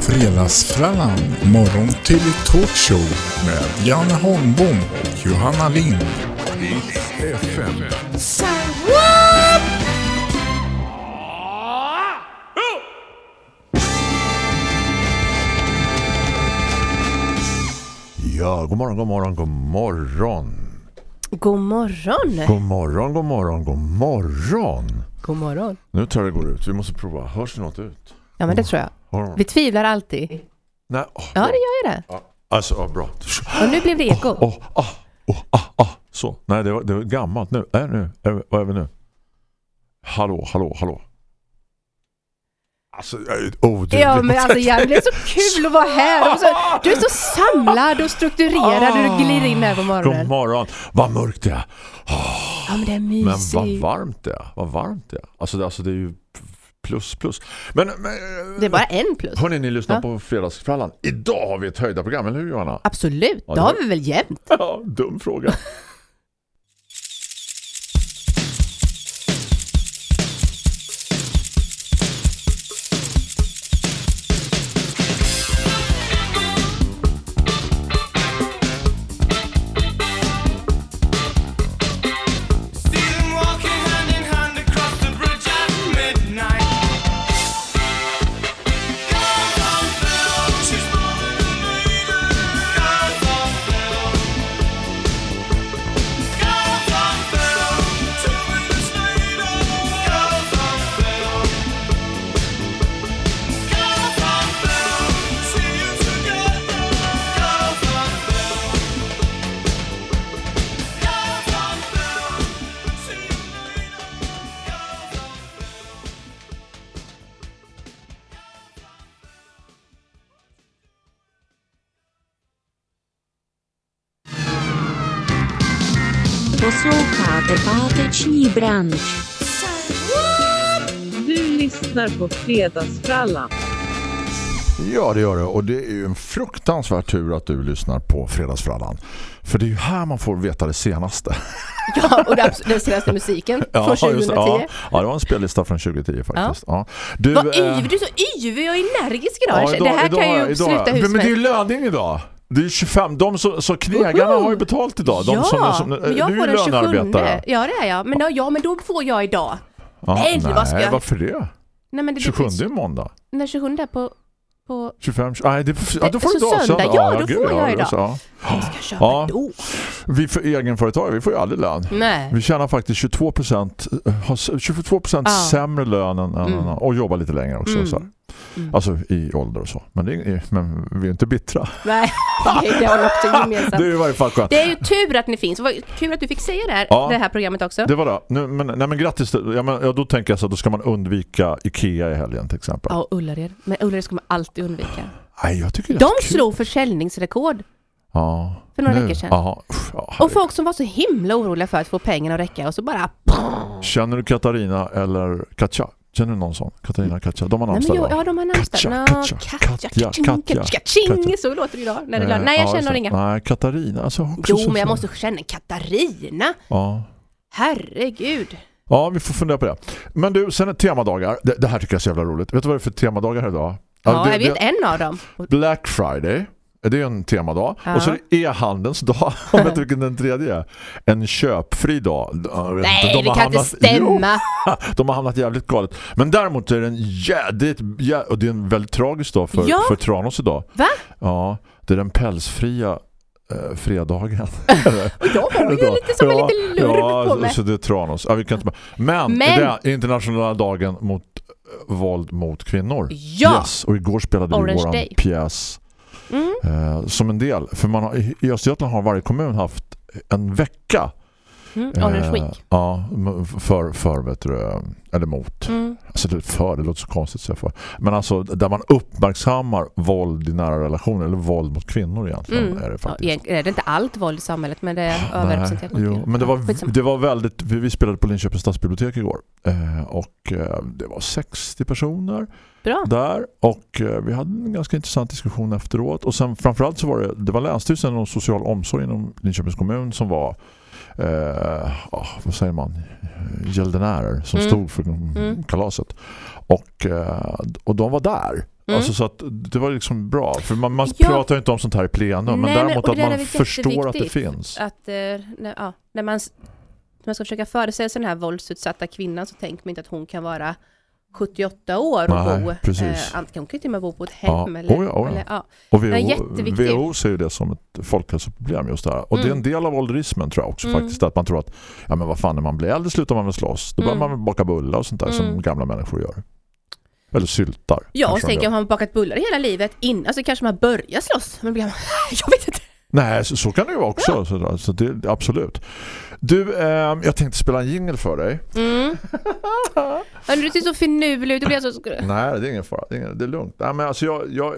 Fredagsfrallan, morgon till talkshow med Janne Holmbom och Johanna Lind. FM. Ja, god morgon, god morgon, god morgon. God morgon. God morgon, god morgon, god morgon. God morgon. Nu jag det går ut. Vi måste prova. Hörs det något ut? Ja, men det tror jag. Vi tvivlar alltid. Nej, åh, Ja, det gör ju det. Alltså, ja, bra. Och nu blev det eko. Ah, åh, ah, ah. Så. Nej, det var, det var gammalt nu. Är nu? Vi- vad är vi nu? Hallå, hallå, hallå. Alltså, jag är oduglig. Ja, men alltså Jan, det är så kul att vara här. Och så, du är så samlad och strukturerad och du glider in här på God morgonen. morgon. Vad mörkt det är. Ja, men det är Men vad mysigt. varmt det är. Vad varmt det är. Alltså, det, alltså, det är ju plus, plus. Men, men Det är bara en plus. Hörrni, ni lyssnar Ja. på Fredagsfrallan. Idag har vi ett höjda program, eller hur Johanna? Absolut, Ja, det det har vi väl jämt. Ja, dum fråga. branč. Du lyssnar på Fredagsfrallan. Ja, det gör det. Och det är ju en fruktansvärd tur att du lyssnar på Fredagsfrallan. För det är ju här man får veta det senaste. Ja, och den senaste musiken från just 2010. det. Ja, ja, det var en spellista från 2010 faktiskt. Ja. Du, Vad eh, yvig, du är så yvig och energisk idag. ja, det här kan ju idag- sluta hur Men det är ju löning idag. Det är 25. De så, så knegarna har ju betalt idag. De ja, som, som, men du jag är får den 27. lönearbetare. Ja, det är jag. Men, ja, men då får jag idag. Ja, Nej, vad ska jag- varför det? Nej, men det 27 finns- är måndag. Den 27 är på... på 25, nej, det, ja, då får du idag. söndag, ja, då får jag idag. ja. vad ska jag köpa Ja. då? Vi för egenföretagare, vi får ju aldrig lön. Nej. Vi tjänar faktiskt 22%, eh, har 22% Ja. sämre lön än- Mm. och jobbar lite längre också. Mm. Så här. Mm. Alltså i ålder och så. Men, det är, men vi är inte bittra. Nej, det, det har ni också gemensamt. Det är i varje fall skönt. Det är ju tur att ni finns. Vad kul att du fick säga det här, Ja. det här programmet också. Det var det. Nu, men, nej, men grattis. Ja, men, ja, då tänker jag så att då ska man undvika Ikea i helgen till exempel. Ja, Ullared. Men Ullared ska man alltid undvika. Nej, jag tycker det är De slog försäljningsrekord. ja. för några nu. veckor sedan. Ja, Och folk som var så himla oroliga för att få pengarna att räcka och så bara... Känner du Katarina eller Katja? Känner du någon sån? Katarina Katja? De har Nej, namnsdag va? ja, de har namnsdag. Katja, Katja, Katja, Katja. Så låter det idag. När det Eh. Nej, jag ja, känner inga. Nej, Katarina. Alltså, Jo, men jag måste känna Katarina. Ja. Herregud. ja, vi får fundera på det. Men du, sen är temadagar. Det, det här tycker jag är så jävla roligt. Vet du vad det är för temadagar här idag? Ja, det, jag vet en av dem. Black Friday. Det är en temadag. Ja. Och så är det e-handelns dag. Vet du vilken den tredje är? En köpfri dag. Jag Nej, inte, de det kan inte hamnat- stämma. Jo, de har hamnat jävligt galet. Men däremot är det en jädrigt, jä, och det är en väldigt tragisk dag för, Ja. för Tranås idag. Va? Ja, det är den pälsfria eh, fredagen. Och jag har ju lite som en liten lurv ja, på mig. så det är Tranås. Ja, vi kan inte, men, Men- det är internationella dagen mot eh, våld mot kvinnor. Ja! Yes, och igår spelade vi Orange våran Day. pjäs Mm. eh, som en del. För man har, i- i Östergötland har varje kommun haft en vecka Mm. Orange eh, Week. ja, m- för, för vet du, eller mot. Mm. Alltså det, för, det låter så konstigt säga för. Men alltså där man uppmärksammar våld i nära relationer eller våld mot kvinnor egentligen Mm. är det Ja, faktiskt. är det inte allt våld i samhället men det är överrepresenterat mot kvinnor. men det var, det var väldigt, vi, vi spelade på Linköpings stadsbibliotek igår eh, och eh, det var 60 personer Bra. där och eh, vi hade en ganska intressant diskussion efteråt och sen framförallt så var det, det var Länsstyrelsen och social omsorg inom Linköpings kommun som var eh, ah, vad säger man gäldenärer som Mm. stod för Mm. kalaset Och, eh, och de var där. Mm. Alltså så att det var liksom bra. För man, man Ja. pratar ju inte om sånt här i plenum. Men däremot att man förstår att det finns. Att eh, när, ja, när, man, när man ska försöka föreställa sig den här våldsutsatta kvinnan så tänker man inte att hon kan vara 78 år och Nej, bo. precis. Eh, antingen hon kan till och med bo på ett hem Ja, eller, oh ja, oh ja. eller ja. Och WHO. WHO ser ju det som ett folkhälsoproblem just det här. Och det är Mm. en del av ålderismen tror jag också Mm. faktiskt. Att man tror att, ja men vad fan när man blir äldre slutar man väl slåss. Då börjar Mm. man väl baka bullar och sånt där som Mm. gamla människor gör. Eller syltar. Ja, och kanske de tänk gör. om man har bakat bullar hela livet innan så kanske man börjar slåss. Men blir man, jag vet inte. Nej, så, så kan det ju vara också. Så, så det, absolut. Du, eh, jag tänkte spela en jingle för dig. Mm. Men du ser så finurlig ut. Det blir så... Nej, det är ingen fara. Det är, ingen, det är lugnt. Nej, men alltså jag, jag...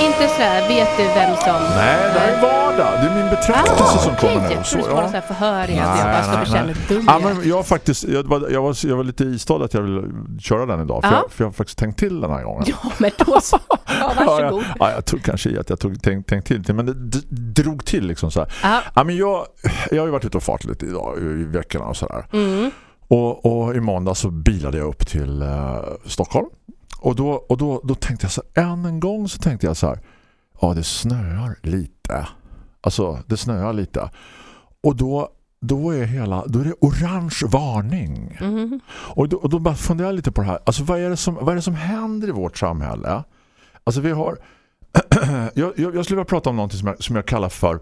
Inte så här, vet du vem som... Nej, det här är vardag. Det är min betraktelse som kommer nu. Ah, Jag Så, trodde ja. sån här Nej, jag bara ska nej, nej. mig dum. Ja, igen. men jag, faktiskt, jag, var, jag, var, jag var lite istad att jag ville köra den idag. För, Ja. jag, för jag har faktiskt tänkt till den här gången. Ja, men då så. Ja, varsågod. Ja, ja, jag tror kanske i att jag tog, tänkt, tänkt till men det drog till liksom så här. Ja. Ja, men jag, jag har ju varit ute och fart lite idag i, veckorna och sådär. Mm. Och, och i måndag så bilade jag upp till eh, Stockholm. Och, då, och då, då tänkte jag så här, än en gång så tänkte jag så här, ja det snöar lite. Alltså det snöar lite. Och då, då är hela, då är det orange varning. Mhm. Och då, och då bara funderar jag lite på det här. Alltså vad är det som, vad är det som händer i vårt samhälle? Alltså vi har jag, jag, jag skulle vilja prata om något som jag, som jag kallar för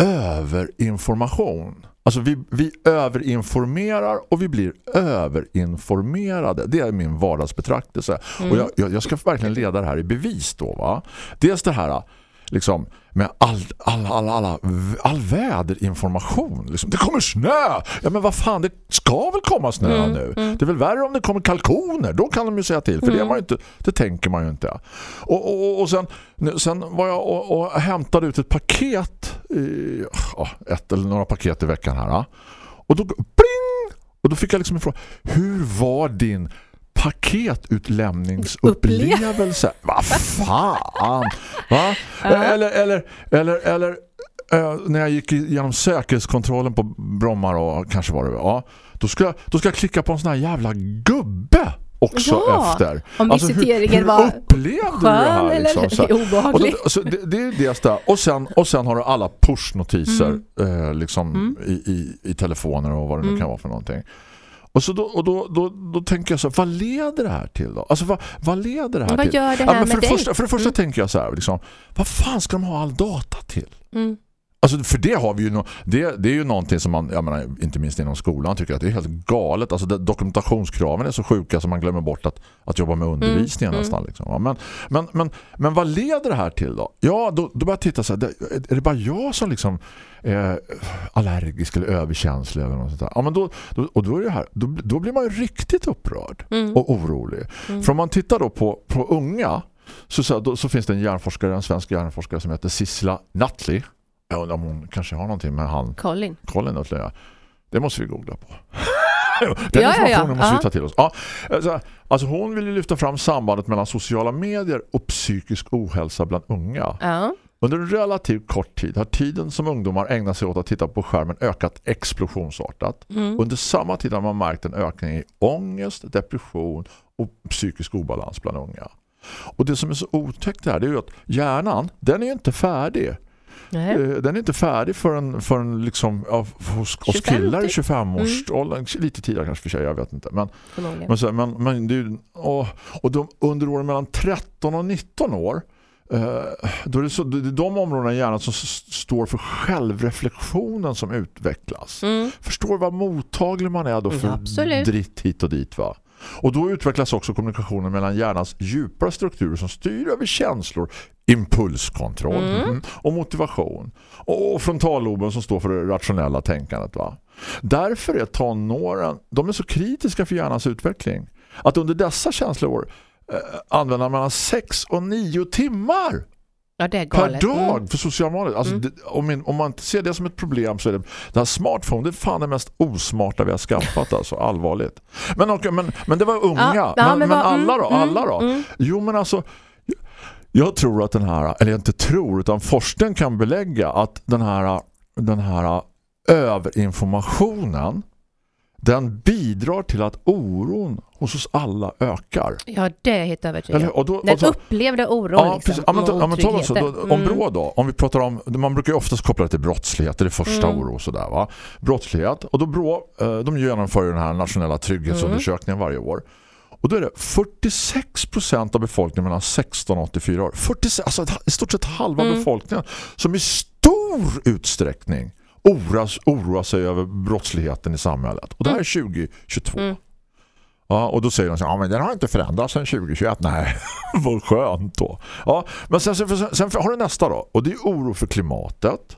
överinformation. Alltså vi, vi överinformerar och vi blir överinformerade. Det är min vardagsbetraktelse. Och jag, jag, jag ska verkligen leda det här i bevis då va. Dels det här liksom med all, all, all, all, all väderinformation. Liksom. Det kommer snö! Ja men vad fan, det ska väl komma snö nu? Det är väl värre om det kommer kalkoner. Då kan de ju säga till. För det, är man inte, det tänker man ju inte. Och, och, och sen, sen var jag och, och hämtade ut ett paket. I, ett eller några paket i veckan här. Och då, bling! Och då fick jag liksom en fråga. Hur var din paketutlämningsupplevelse? Vad fan? Va? Eller, eller, eller, eller eh, när jag gick igenom säkerhetskontrollen på Bromma och kanske var det ja, då ska då ska jag klicka på en sån här jävla gubbe också Ja, efter. om Alltså, hur, hur var upplevde du det här? Liksom, så här? Och då, så det, det är det där. Och sen, och sen har du alla pushnotiser Mm. eh, liksom i, i, i telefoner och vad det nu Mm. kan vara för någonting. Och, så då, och då, då, då tänker jag så här, vad leder det här till då? Alltså vad, vad leder det här Vad till? gör det Ja, här men för, med det första, för det första tänker jag så här, liksom, vad fan ska de ha all data till? Mm. Alltså för det har vi ju no det, det är ju någonting som man, jag menar, inte minst inom skolan tycker att det är helt galet. Alltså det, dokumentationskraven är så sjuka som man glömmer bort att, att jobba med undervisningen mm. nästan. Liksom. Ja, Men, men, men, men vad leder det här till då? Ja, då, då börjar jag titta så här, det, är det bara jag som liksom är allergisk eller överkänslig eller något sånt där? Ja, men då, då, och då, är det här, då, då blir man ju riktigt upprörd Mm. och orolig. För om man tittar då på, på unga så, så, då, så finns det en hjärnforskare, en svensk hjärnforskare som heter Sissla Nutley. Jag undrar om hon kanske har någonting med han Colin. Colin Nutley. ja. Det måste vi googla på. Den Ja, ja, ja. informationen måste Ja. vi ta till oss. Ja, alltså, alltså hon vill ju lyfta fram sambandet mellan sociala medier och psykisk ohälsa bland unga. Ja. Under en relativt kort tid har tiden som ungdomar ägnar sig åt att titta på skärmen ökat explosionsartat. Mm. Under samma tid har man märkt en ökning i ångest, depression och psykisk obalans bland unga. Och det som är så otäckt här det är ju att hjärnan, den är ju inte färdig. Nej. Eh, Den är inte färdig förrän, förrän liksom, ja, hos 25 killar i typ. 25-årsåldern. Lite tidigare kanske för sig, jag vet inte. Men, men, så, men, men det och, och de, under åren mellan 13 och 19 år eh, då är det, så, det är de områdena i hjärnan som står för självreflektionen som utvecklas. Mm. Förstår vad mottaglig man är då för Ja, dritt hit och dit va? Och då utvecklas också kommunikationen mellan hjärnans djupare strukturer som styr över känslor, impulskontroll Mm. mhm, och motivation. Och frontalloben som står för det rationella tänkandet va? Därför är tonåren, de är så kritiska för hjärnans utveckling. Att under dessa känsloår eh, använder man mellan 6 och 9 timmar Ja, det är per galet. dag Mm. för social media. Alltså, det, om, om man inte ser det som ett problem så är det det här smartphone, det är fan det mest osmarta vi har skaffat alltså, allvarligt. Men, okej, men, men det var unga. Ja, men, men, men alla då? mm, alla då? mm. Jo men alltså jag tror att den här, eller jag inte tror utan forskningen kan belägga att den här, den här överinformationen den bidrar till att oron hos oss alla ökar. Ja, det är helt övertygad Eller, om. och då, Den och så- upplevde oron Ja, liksom. Ja, men, ja, men ta så, då, otryggheten. om Mm. BRÅ då, om vi pratar om, man brukar ju oftast koppla det till brottslighet, det är det första Mm. oro sådär va. Brottslighet, och då BRÅ, eh, de genomför ju den här nationella trygghetsundersökningen varje år. Och då är det 46% av befolkningen mellan 16 och 84 år. 46, alltså i stort sett halva Mm. befolkningen som i stor utsträckning oroas, oroar sig över brottsligheten i samhället. Och det här är 2022. Mm. Ja, och då säger de så ja men den har inte förändrats sedan 2021. Nej, vad skönt då. Ja, men sen, sen, sen har du nästa då. Och det är oro för klimatet.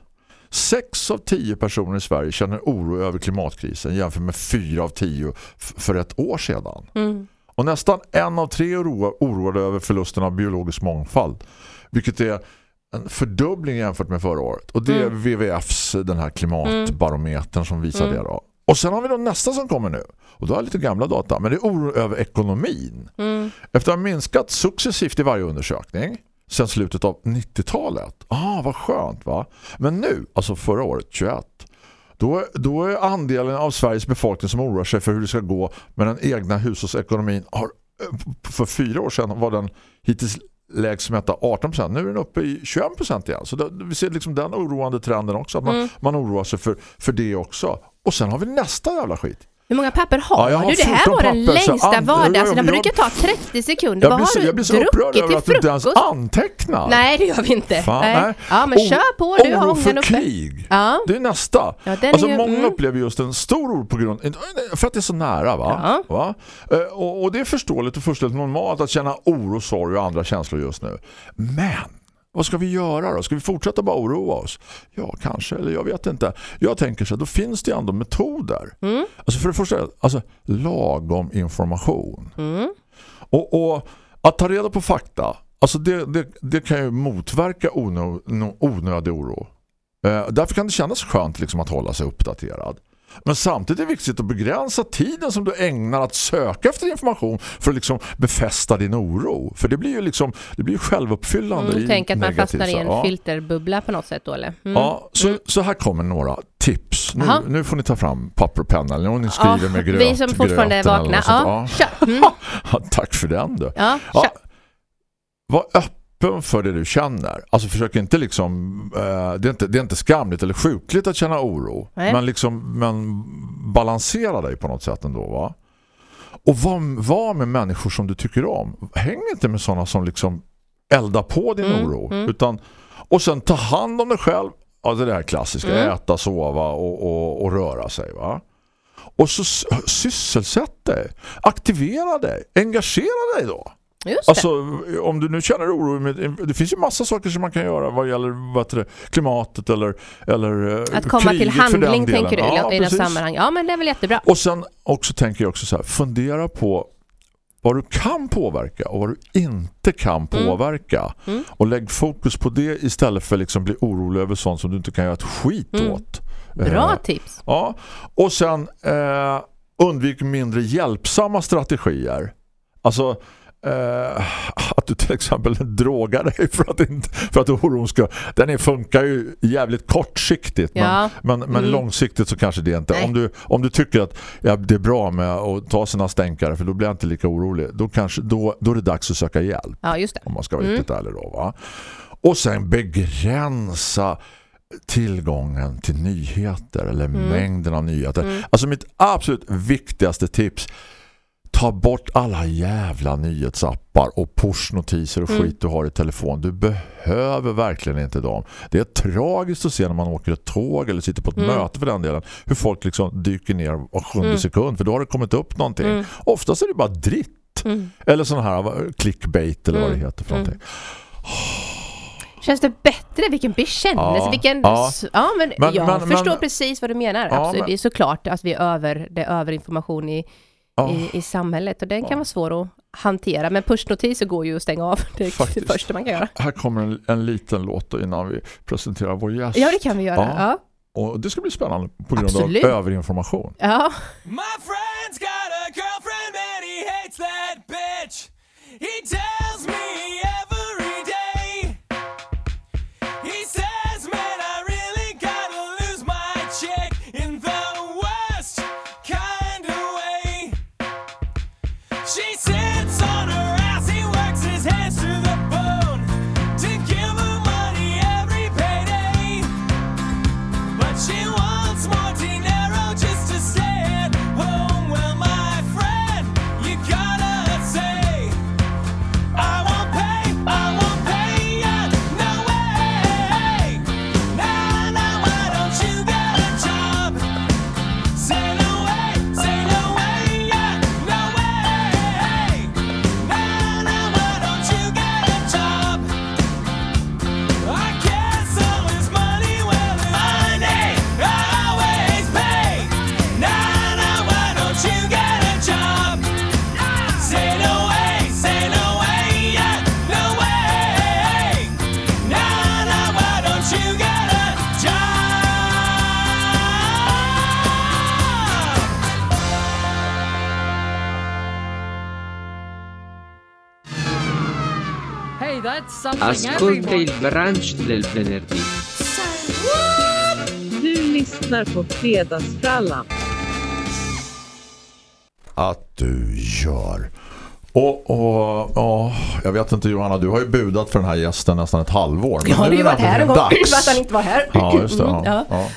Sex av tio personer i Sverige känner oro över klimatkrisen jämfört med fyra av tio för ett år sedan. Mm. Och nästan en av tre oroa, oroade över förlusten av biologisk mångfald. Vilket är en fördubbling jämfört med förra året. Och det är Mm. WWFs den här klimatbarometern som visar Mm. det då. Och sen har vi då nästa som kommer nu. Och då har jag lite gamla data. Men det är oro över ekonomin. Mm. Efter att ha minskat successivt i varje undersökning sedan slutet av 90-talet. Ah, vad skönt va? Men nu, alltså förra året, 21, då, då är andelen av Sveriges befolkning som oroar sig för hur det ska gå med den egna hushållsekonomin har, eh, för fyra år sedan var den hittills lägst hette 18%. Nu är den uppe i 21% igen. Så det, vi ser liksom den oroande trenden också. Att man, Mm. man oroar sig för, för det också. Och sen har vi nästa jävla skit. Hur många papper har Ja, har du? Det här 14 var den längsta vardagen. Den jag- brukar ta 30 sekunder. Jag Vad blir, har så, du jag blir så upprörd druckit över till att du inte ens frukost? antecknar. Nej, det gör vi inte. Fan, nej. nej. Ja, men O- kör på. Du har för uppe. krig. Ja. Det är nästa. Ja, alltså ju- många mm. upplever just en stor oro på grund för att det är så nära va? Ja. va? Eh, Och, och det är förståeligt och fullständigt normalt att känna oro, sorg och andra känslor just nu. Men vad ska vi göra då? Ska vi fortsätta bara oroa oss? Ja, kanske, eller jag vet inte. Jag tänker så här, då finns det ändå metoder. Mm. Alltså för det första, alltså lagom information. Mm. Och, och att ta reda på fakta, alltså det, det, det kan ju motverka onö, onödig oro. Eh, därför kan det kännas skönt liksom att hålla sig uppdaterad. Men samtidigt är det viktigt att begränsa tiden som du ägnar att söka efter information för att liksom befästa din oro. För det blir ju liksom det blir självuppfyllande Mm, tänk att man fastnar i en ja. filterbubbla på något sätt då, eller? Mm. Ja, så, så här kommer några tips. Nu, nu får ni ta fram papper och penna eller om ni skriver Ja, med gröt. Vi som fortfarande är vakna. Ja. Mm. Ja, tack för den du. Ja, Ja, var öppen för det du känner. Alltså försök inte liksom eh, det, är inte, det är inte skamligt eller sjukligt att känna oro. Nej. Men liksom men balansera dig på något sätt ändå va. Och var, var med människor som du tycker om. Häng inte med sådana som liksom eldar på din Mm, oro. mm. Utan, och sen ta hand om dig själv. Ja, det är det här klassiska. Mm. Äta, sova och, och, och röra sig va. Och så sysselsätt dig. Aktivera dig. Engagera dig då. Just det. Alltså om du nu känner oro med, det finns ju massa saker som man kan göra vad gäller vad det, klimatet eller, eller eh, Att komma till handling tänker du Ja, i något sammanhang. Ja, men det är väl jättebra. Och sen också tänker jag också så här, fundera på vad du kan påverka och vad du inte kan påverka. Mm. Och lägg fokus på det istället för liksom bli orolig över sånt som du inte kan göra ett skit Mm. åt. Bra Eh, tips. Ja, och sen eh, undvik mindre hjälpsamma strategier. Alltså eh, att du till exempel drogar dig för att, inte, för att oron ska... Den är, funkar ju jävligt kortsiktigt Ja. men, men, men Mm. långsiktigt så kanske det inte. Nej. Om du, om du tycker att ja, det är bra med att ta sina stänkare för då blir jag inte lika orolig. Då, kanske, då, då är det dags att söka hjälp Ja, just det. om man ska vara Mm. riktigt ärlig då va. Och sen begränsa tillgången till nyheter eller Mm. mängden av nyheter. Alltså mitt absolut viktigaste tips ta bort alla jävla nyhetsappar och pushnotiser och Mm. skit du har i telefon. Du behöver verkligen inte dem. Det är tragiskt att se när man åker ett tåg eller sitter på ett Mm. möte för den delen hur folk liksom dyker ner var sjunde Mm. sekund för då har det kommit upp någonting. Mm. Oftast är det bara dritt. Mm. Eller sån här clickbait eller vad det Mm. heter för Mm. någonting. Känns det bättre? Vilken bekännelse? Ja. Vilken... Ja. ja men, Men- jag men- förstår men- precis vad du menar. Ja, Absolut. men- Det är såklart att vi är över, det är överinformation i, Ja. i, i samhället och den kan Ja. vara svår att hantera. Men pushnotiser går ju att stänga av. Det är det Faktiskt. första man kan göra. Här kommer en, en liten låt innan vi presenterar vår gäst. Ja, det kan vi göra. Ja. Ja. Och det ska bli spännande på grund Absolut. av överinformation. ja. My friend's got Ascolta il brunch del venerdì. Du lyssnar på Fredagsfrallan. att du gör. Och, och ja, jag vet inte Johanna, du har ju budat för den här gästen nästan ett halvår. Men Jag har ju varit här en gång att han inte var här. Ja, just det. Ja, Mm, ja. ja.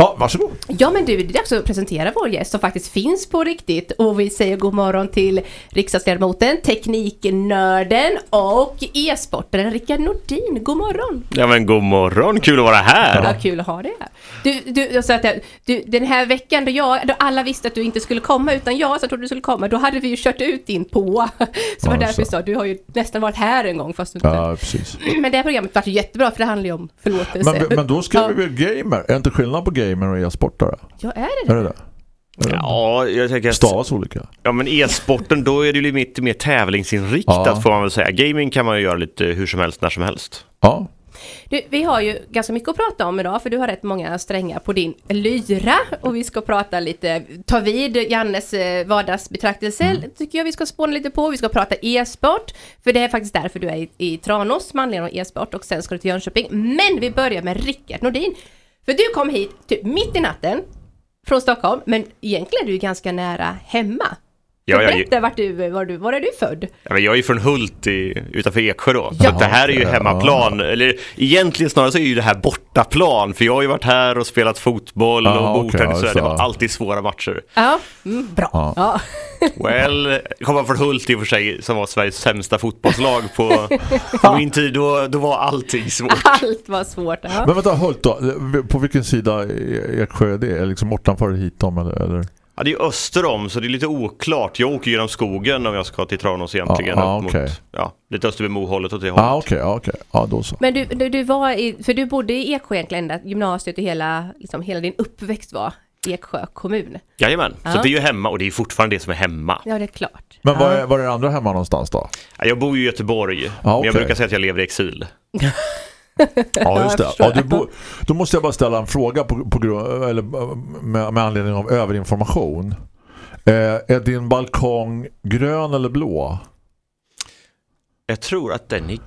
Ja varsågod. Ja men du, det är dags att presentera vår gäst som faktiskt finns på riktigt. Och vi säger god morgon till riksdagsledamoten, tekniknörden och e-sportaren Rickard Nordin. God morgon! Ja men god morgon, kul att vara här! Ja, kul att ha dig här. Du, du, jag sa att jag- du, den här veckan då, jag, då alla visste att du inte skulle komma utan jag som trodde du skulle komma, då hade vi ju kört ut din på. Så det var därför så. sa, du har ju nästan varit här en gång fast du inte... Ja, precis. Men det här programmet var ju jättebra för det handlar ju om förlåtelse. Men, men då ska Ja. vi väl gamer? Är inte skillnad på gamer och e-sportare? Ja, är det Är det? det det? Ja, jag tänker att... Stavas olika. Ja men e-sporten, då är det ju lite mer tävlingsinriktat Ja. får man väl säga. Gaming kan man ju göra lite hur som helst, när som helst. Ja, Du, vi har ju ganska mycket att prata om idag för du har rätt många strängar på din lyra och vi ska prata lite, ta vid Jannes eh, vardagsbetraktelse Mm. tycker jag vi ska spåna lite på. Vi ska prata e-sport för det är faktiskt därför du är i, i Tranås med anledning av e-sport och sen ska du till Jönköping. Men vi börjar med Rickard Nordin. För du kom hit typ mitt i natten från Stockholm men egentligen är du ganska nära hemma. Ja, Så jag, berätta vart du, var, du, var är du född? ja, men jag är ju från Hult i, utanför Eksjö då. Så Ja. att det här är ju Ja. hemmaplan. Eller egentligen snarare så är ju det här bortaplan. För jag har ju varit här och spelat fotboll Ja, och bordtennis. ja, så det var så. alltid svåra matcher. Ja, mm, bra. Ja. Ja. Well, kommer från Hult i och för sig som var Sveriges sämsta fotbollslag på, på min tid. Då, då var allting svårt. Allt var svårt. Ja. men vänta, Hult då. På vilken sida i Eksjö är det? Liksom bortanför hit om eller? Ja, det är ju öster om så det är lite oklart. Jag åker genom skogen om jag ska till Tranås egentligen. Ja, upp okej. mot, ja, lite öster vid Mohållet och det hållet. Ah, ja, okej. Ja, då så. Men du, du, du var i, för du bodde i Eksjö egentligen, ända gymnasiet och hela, liksom, hela din uppväxt var Eksjö kommun. Jajamän, Ja. så det är ju hemma och det är fortfarande det som är hemma. Ja, det är klart. Men var är, var är det andra hemma någonstans då? Ja, Jag bor ju i Göteborg, Ja, men okej. jag brukar säga att jag lever i exil. Ja, just det. Ja, du bo, då måste jag bara ställa en fråga på, på, grund- eller, med, med anledning av överinformation. Eh, är din balkong grön eller blå? Jag tror att den är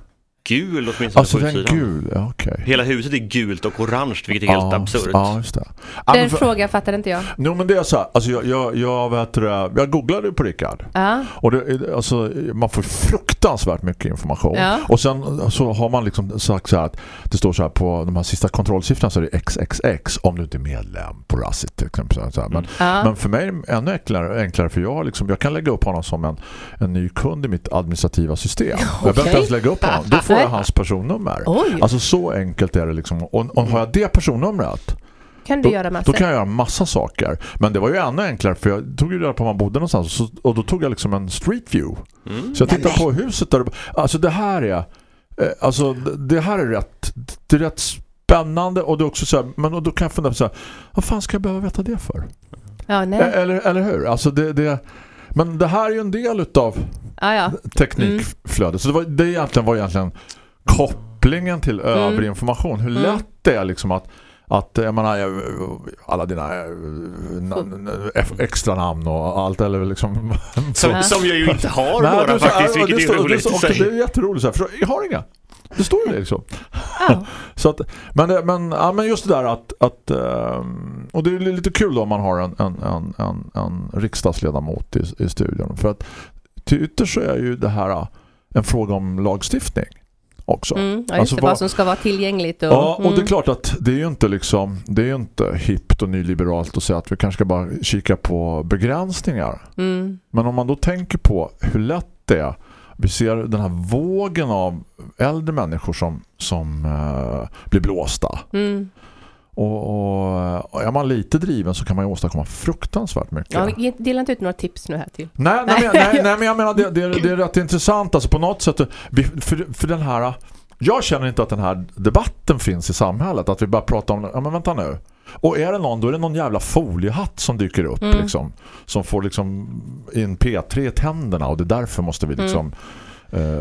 gul åtminstone Alltså på utsidan. gul, ja, okej. Hela huset är gult och orange, vilket är helt ja, absurt. Ja, just det. Den för, frågan fattade inte jag. no, men det är så här, alltså jag, jag, jag, vet jag googlade på Rickard. Ja, Och det, alltså, man får fruktansvärt mycket information. Ja. Och sen så har man liksom sagt så här att det står så här på de här sista kontrollsiffrorna så är det XXX om du inte är medlem på Rassit till exempel. Så här. Men, ja. men för mig är det ännu enklare, enklare för jag, liksom, jag kan lägga upp honom som en, en ny kund i mitt administrativa system. Jag behöver inte ens lägga upp honom. Får jag hans personnummer. Oj, Alltså så enkelt är det liksom. Och, och har jag det personnumret kan du då, göra massor? då kan jag göra massa saker. Men det var ju ännu enklare för jag tog ju reda på var man bodde någonstans så, och då tog jag liksom en street view. Mm. Så jag tittade på huset där. Alltså det här är eh, alltså det- här är rätt det är rätt spännande och det är också så här, men då kan jag fundera på så här, vad fan ska jag behöva veta det för? Ja, nej. Eh, Eller, eller hur? Alltså det, det men det här är ju en del utav Ja, ja. teknikflödet. Så det, var, det egentligen var egentligen kopplingen till Mm. överinformation. Hur Mm. lätt det är liksom att att jag menar jag- alla dina eh, extra namn och allt eller liksom Som, som jag ju inte har Nej, några så- faktiskt, vilket det är roligt i också. Det är jätteroligt så här, för jag har inga. Det står ju det liksom. Så att, men, men, ja, men just det där att, att ehm, och det är lite kul då om man har en, en, en, en, en riksdagsledamot i, i studion. För att till ytterst så är ju det här äh, en fråga om lagstiftning också. Mm, ja, Alltså vad- vad som ska vara tillgängligt. Och, Ja, och det är mm. klart att det är ju inte liksom det är inte hippt och nyliberalt att säga att vi kanske ska bara kika på begränsningar. Mm. Men om man då tänker på hur lätt det är vi ser den här vågen av äldre människor som, som eh, blir blåsta. Mm. Och, och, är man lite driven så kan man ju åstadkomma fruktansvärt mycket. Ja, dela inte ut några tips nu här till. Nej, nej, men- nej, nej, men jag menar det, det, det är rätt intressant alltså på något sätt för, för den här jag känner inte att den här debatten finns i samhället att vi bara pratar om ja men vänta nu och är det någon då är det någon jävla foliehatt som dyker upp Mm. liksom som får liksom in P3 i tänderna och det är därför måste vi liksom eh,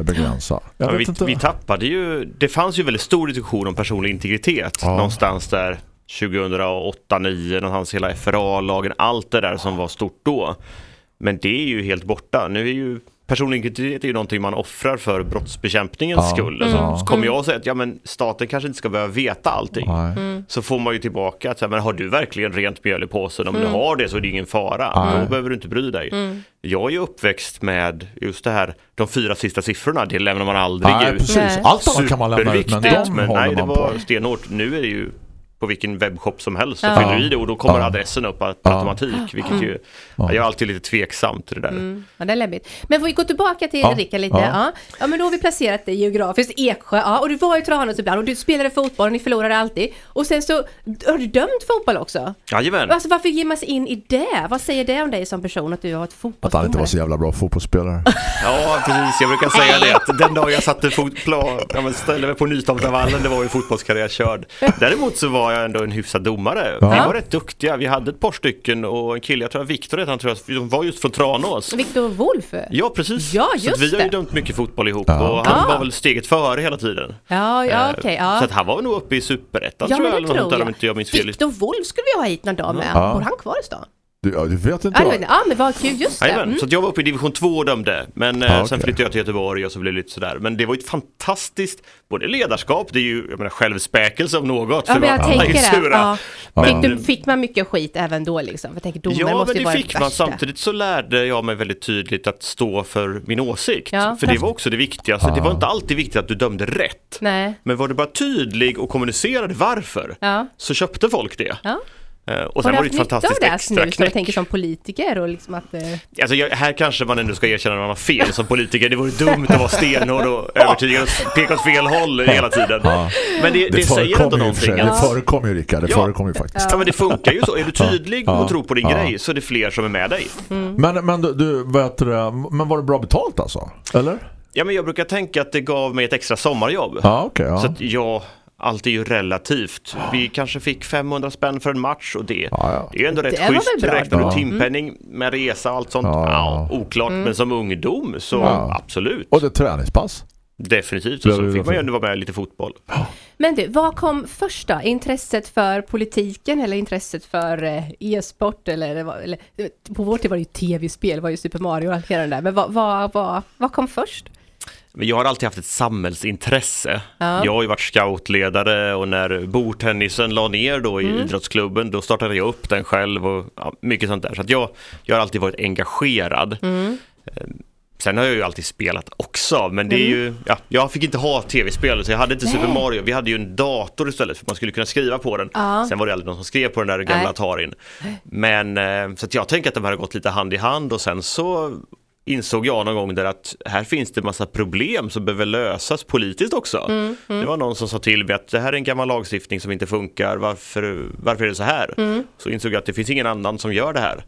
begränsa. Jag Ja, vi, vi tappade ju, det fanns ju väldigt stor diskussion om personlig integritet Ja. någonstans där 2008, 2009, någonstans hela FRA-lagen, allt det där som var stort då. Men det är ju helt borta. Nu är ju personlig integritet är ju någonting man offrar för brottsbekämpningens Ja. skull. Alltså, Mm. Så kommer jag att säga att ja, men staten kanske inte ska behöva veta allting. Nej. Så får man ju tillbaka att så här, men har du verkligen rent mjöl i påsen? Om du har det så är det ingen fara. Nej. Då behöver du inte bry dig. Jag är ju uppväxt med just det här, de fyra sista siffrorna, det lämnar man aldrig Nej, ut. precis. Allt annat kan man lämna ut, men de men håller nej, det man var på. stenhårt. Nu är det ju på vilken webbshop som helst. Så Ja. fyller du i det och då kommer Ja. adressen upp per Ja. automatik. Vilket ju, ja. jag är alltid lite tveksam till det där. Mm. Ja, det är läbbigt. Men får vi gå tillbaka till Ja, lite? ja. Ja. Men då har vi placerat dig geografiskt, Eksjö, ja, och du var i Tranås ibland och du spelade fotboll och ni förlorade alltid. Och sen så har du dömt fotboll också. Jajamän. Alltså varför ger man sig in i det? Vad säger det om dig som person att du har ett Att fotbollsdomare? han inte var så jävla bra fotbollsspelare. Ja, precis. Jag brukar säga det att den dag jag satte fotplan, ja, ställde mig på Nytomtavallen, det var ju fotbollskarriär körd. Däremot så var jag ändå en hyfsad domare. Vi var rätt duktiga. Vi hade ett par stycken och en kille, jag tror att Viktor heter han, tror jag, de var just från Tranås. Viktor Wolf? Ja, precis. Ja, så just att vi har ju dömt mycket fotboll ihop Ja. och han var väl steget före hela tiden. Ja, ja Eh, okej. ja. Så att han var nog uppe i superettan Ja, tror jag, det eller något tror sånt där, jag. om inte jag minns fel. Viktor Wolf skulle vi ha hit någon dag med. Ja. Bor han kvar i stan? Du, ja, du vet inte. Ja, det ja men vad kul, just det. Mm. så att jag var uppe i division 2 och dömde. Men Ja, sen flyttade jag till Göteborg och så blev det lite sådär. Men det var ju ett fantastiskt, både ledarskap, det är ju jag menar, självspäkelse om något. Ja, men jag tänker det. Ja. Fick, du, fick man mycket skit även då liksom? För jag tänker Ja, måste men det fick det man. värsta. Samtidigt så lärde jag mig väldigt tydligt att stå för min åsikt. Ja, för det var också det viktigaste. Det var inte alltid viktigt att du dömde rätt. Nej. Men var du bara tydlig och kommunicerade varför, Ja. så köpte folk det. Eh, Och Har sen du var det haft nytta av det som jag knäck. tänker som politiker och liksom att... eh, Alltså jag, här kanske man ändå ska erkänna när man har fel som politiker. Det vore dumt att vara stenhård och övertygad och peka åt fel håll hela tiden. Ja. Men det, det, säger ändå någonting. Det förekommer ju Rickard, det Ja. förekommer ju faktiskt. ja men det funkar ju så. Är du tydlig Ja. och tror på din Ja. grej så är det fler som är med dig. Men, men du, du vet du, men var det bra betalt alltså? Eller? Ja men jag brukar tänka att det gav mig ett extra sommarjobb. Ja, okej. Så ja. att jag, allt är ju relativt. Vi kanske fick 500 spänn för en match och det, Ja, ja. det är ju ändå rätt Det schysst. Räknar du timpenning med resa och allt sånt? Ja, Ja, ja. oklart. Men som ungdom så Ja. absolut. Och det träningspass. Definitivt. Och så fick man ju ändå vara med lite fotboll. Men du, vad kom först då? Intresset för politiken eller intresset för eh, e-sport? Eller, eller, på vår tid var det ju tv-spel, det var ju Super Mario och allt det där. Men vad, vad, vad, vad kom först? Men jag har alltid haft ett samhällsintresse. Ja. Jag har ju varit scoutledare och när bordtennisen la ner då i idrottsklubben då startade jag upp den själv och ja, mycket sånt där. Så att jag, jag har alltid varit engagerad. Eh, Sen har jag ju alltid spelat också, men det är ju, ja, jag fick inte ha tv-spel så jag hade inte Super Mario. Vi hade ju en dator istället för att man skulle kunna skriva på den. Ja. Sen var det aldrig någon som skrev på den där gamla Nej. Atarin. Men eh, så att jag tänker att de här har gått lite hand i hand och sen så insåg jag någon gång där att här finns det massa problem som behöver lösas politiskt också. Mm, Det var någon som sa till mig att det här är en gammal lagstiftning som inte funkar, varför, varför är det så här? Mm. Så insåg jag att det finns ingen annan som gör det här.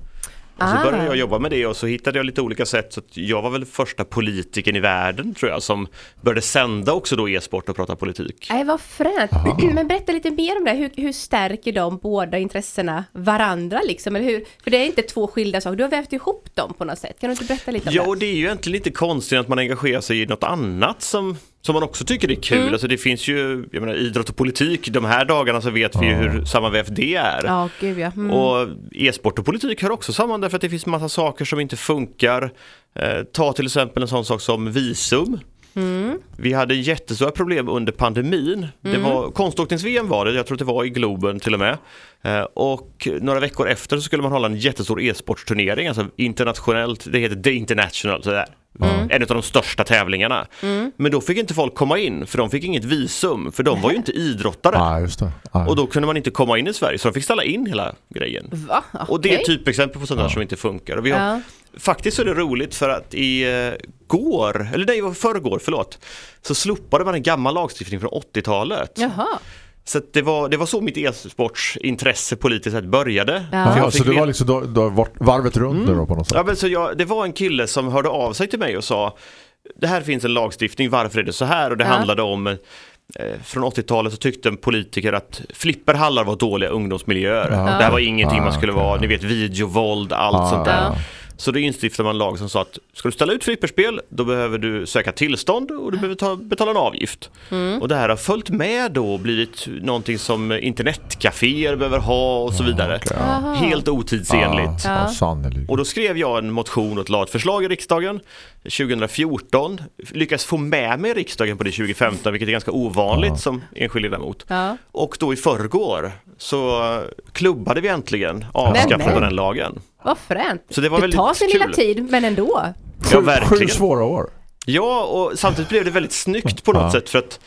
Och så Ah. började jag jobba med det och så hittade jag lite olika sätt. Så att jag var väl första politikern i världen tror jag som började sända också då e-sport och prata politik. Nej, vad fränt. Men berätta lite mer om det. Hur, hur stärker de båda intressena varandra liksom? Eller hur? För det är inte två skilda saker. Du har vävt ihop dem på något sätt. Kan du inte berätta lite om Ja, det? och det är ju egentligen lite konstigt att man engagerar sig i något annat som, som man också tycker är kul. Mm. Alltså det finns ju, jag menar idrott och politik, de här dagarna så vet vi ju hur sammanvävt det är. Ja, gud ja. Mm. Och e-sport och politik hör också samman därför att det finns massa saker som inte funkar. Eh, ta till exempel en sån sak som visum. Mm. Vi hade jättestora problem under pandemin. Det var konståknings-VM var det, jag tror att det var i Globen till och med. Eh, och några veckor efter så skulle man hålla en jättestor e-sportsturnering, alltså internationellt, det heter The International, sådär. En av de största tävlingarna. Men då fick inte folk komma in, för de fick inget visum, för de var ju inte idrottare. Ja, just det. Ja. Och då kunde man inte komma in i Sverige, så de fick ställa in hela grejen. Va? Och det är typexempel på sånt där som inte funkar. Och vi har, Ja. Faktiskt så är det roligt för att i eh, går, eller nej, det var förrgår, förlåt, så slopade man en gammal lagstiftning från 80-talet. Jaha. Så det, var, det var så mitt e-sportsintresse politiskt sett började. Ja. Jag så det var liksom då, då varvet runt nu då på något sätt? Ja, men så jag, det var en kille som hörde av sig till mig och sa det här finns en lagstiftning, varför är det så här? Och det Ja. handlade om eh, från 80-talet så tyckte en politiker att flipperhallar var dåliga ungdomsmiljöer. Ja. Det här var ingenting Ja, man skulle okej. vara, ni vet videovåld, allt Ja, sånt där. Ja. Så då instiftade man en lag som sa att ska du ställa ut flipperspel då behöver du söka tillstånd och du behöver ta, betala en avgift. Och det här har följt med då och blivit någonting som internetcaféer behöver ha och så vidare. okej, Aha. Helt otidsenligt. Ja, ja. Och då skrev jag en motion och la ett förslag i riksdagen 2014. Lyckades få med mig riksdagen på det 2015, vilket är ganska ovanligt som enskild ledamot. Ja. Och då i förrgår så klubbade vi äntligen avskaffandet av den lagen. Vad fränt. Så det var det tar sin lilla kul. tid, men ändå. Ja, Sju, sju verkligen. svåra år. Ja, och samtidigt blev det väldigt snyggt på något Ja. sätt för att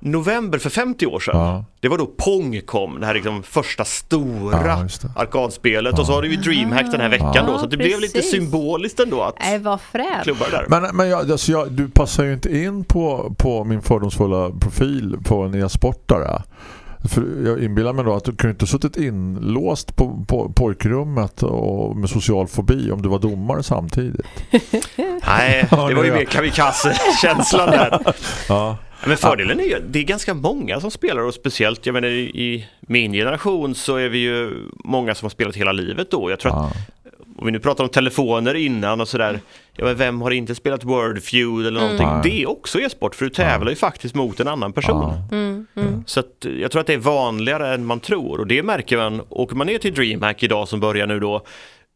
november för 50 år sedan, Ja. det var då Pong kom, det här liksom första Ja, stora det. arkadspelet och så har det ju DreamHack den här veckan då, så att det blev lite precis. symboliskt ändå att Nej, vad fränt. klubba det där. Men, men jag, alltså jag, du passar ju inte in på, på min fördomsfulla profil på en e-sportare. För jag inbillar mig då att du kunde inte suttit inlåst på, på pojkrummet och med social fobi om du var domare samtidigt. Nej, det var ju mer kamikaze-känslan där. Ja. Men fördelen är ju, det är ganska många som spelar och speciellt, jag menar i min generation så är vi ju många som har spelat hela livet då. Jag tror att Ja. Om vi nu pratar om telefoner innan och sådär, ja men vem har inte spelat Word Feud eller någonting? Nej. Det är också e-sport för du tävlar ju faktiskt mot en annan person. Ja. Så att, jag tror att det är vanligare än man tror och det märker man, åker man ner till DreamHack idag som börjar nu då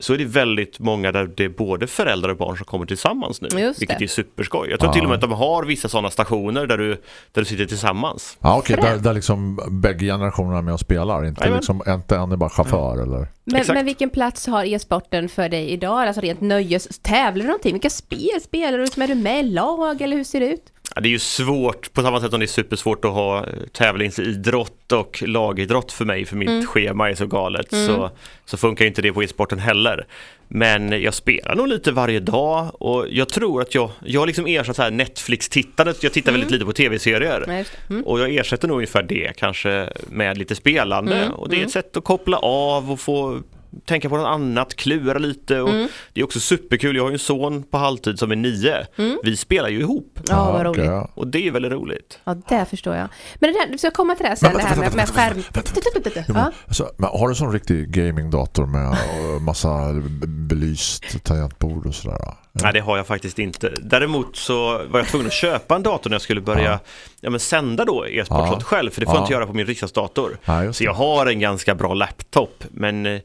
så är det väldigt många där det är både föräldrar och barn som kommer tillsammans nu. Just vilket det. är superskoj. Jag tror Ja. till och med att de har vissa sådana stationer där du, där du sitter tillsammans. Ja, okej. Där, Fränt. där liksom bägge generationerna är med och spelar. Inte, liksom, inte en är bara chaufför eller... Men, men vilken plats har e-sporten för dig idag? Alltså rent nöjes... Tävlar du någonting? Vilka spel spelar du? Som är du med i lag eller hur ser det ut? Ja, det är ju svårt, på samma sätt som det är supersvårt att ha eh, tävlingsidrott och lagidrott för mig, för mitt Mm. schema är så galet, så, så funkar inte det på e-sporten heller. Men jag spelar nog lite varje dag och jag tror att jag, jag har liksom ersatt så här Netflix-tittandet, jag tittar väldigt lite på tv-serier. Mm. Mm. Och jag ersätter nog ungefär det kanske med lite spelande Mm, och det är ett sätt att koppla av och få tänka på något annat, klura lite och Mm. det är också superkul, jag har ju en son på halvtid som är nio. Vi spelar ju ihop Ja, vad roligt. ja. och det är väldigt roligt. Ja, det förstår jag. Men det där, ska komma till det här sen, Men det här med, med skärm... Ja. alltså, men har du en sån riktig gamingdator med eh, massa belyst tangentbord och sådär? då? Nej, det har jag faktiskt inte. Däremot så var jag tvungen att köpa en dator när jag skulle börja ja. men sända då e-sport Ja. själv, för det får jag Ja. inte göra på min riksdagsdator. Ja, så jag har en ganska bra laptop, men eh,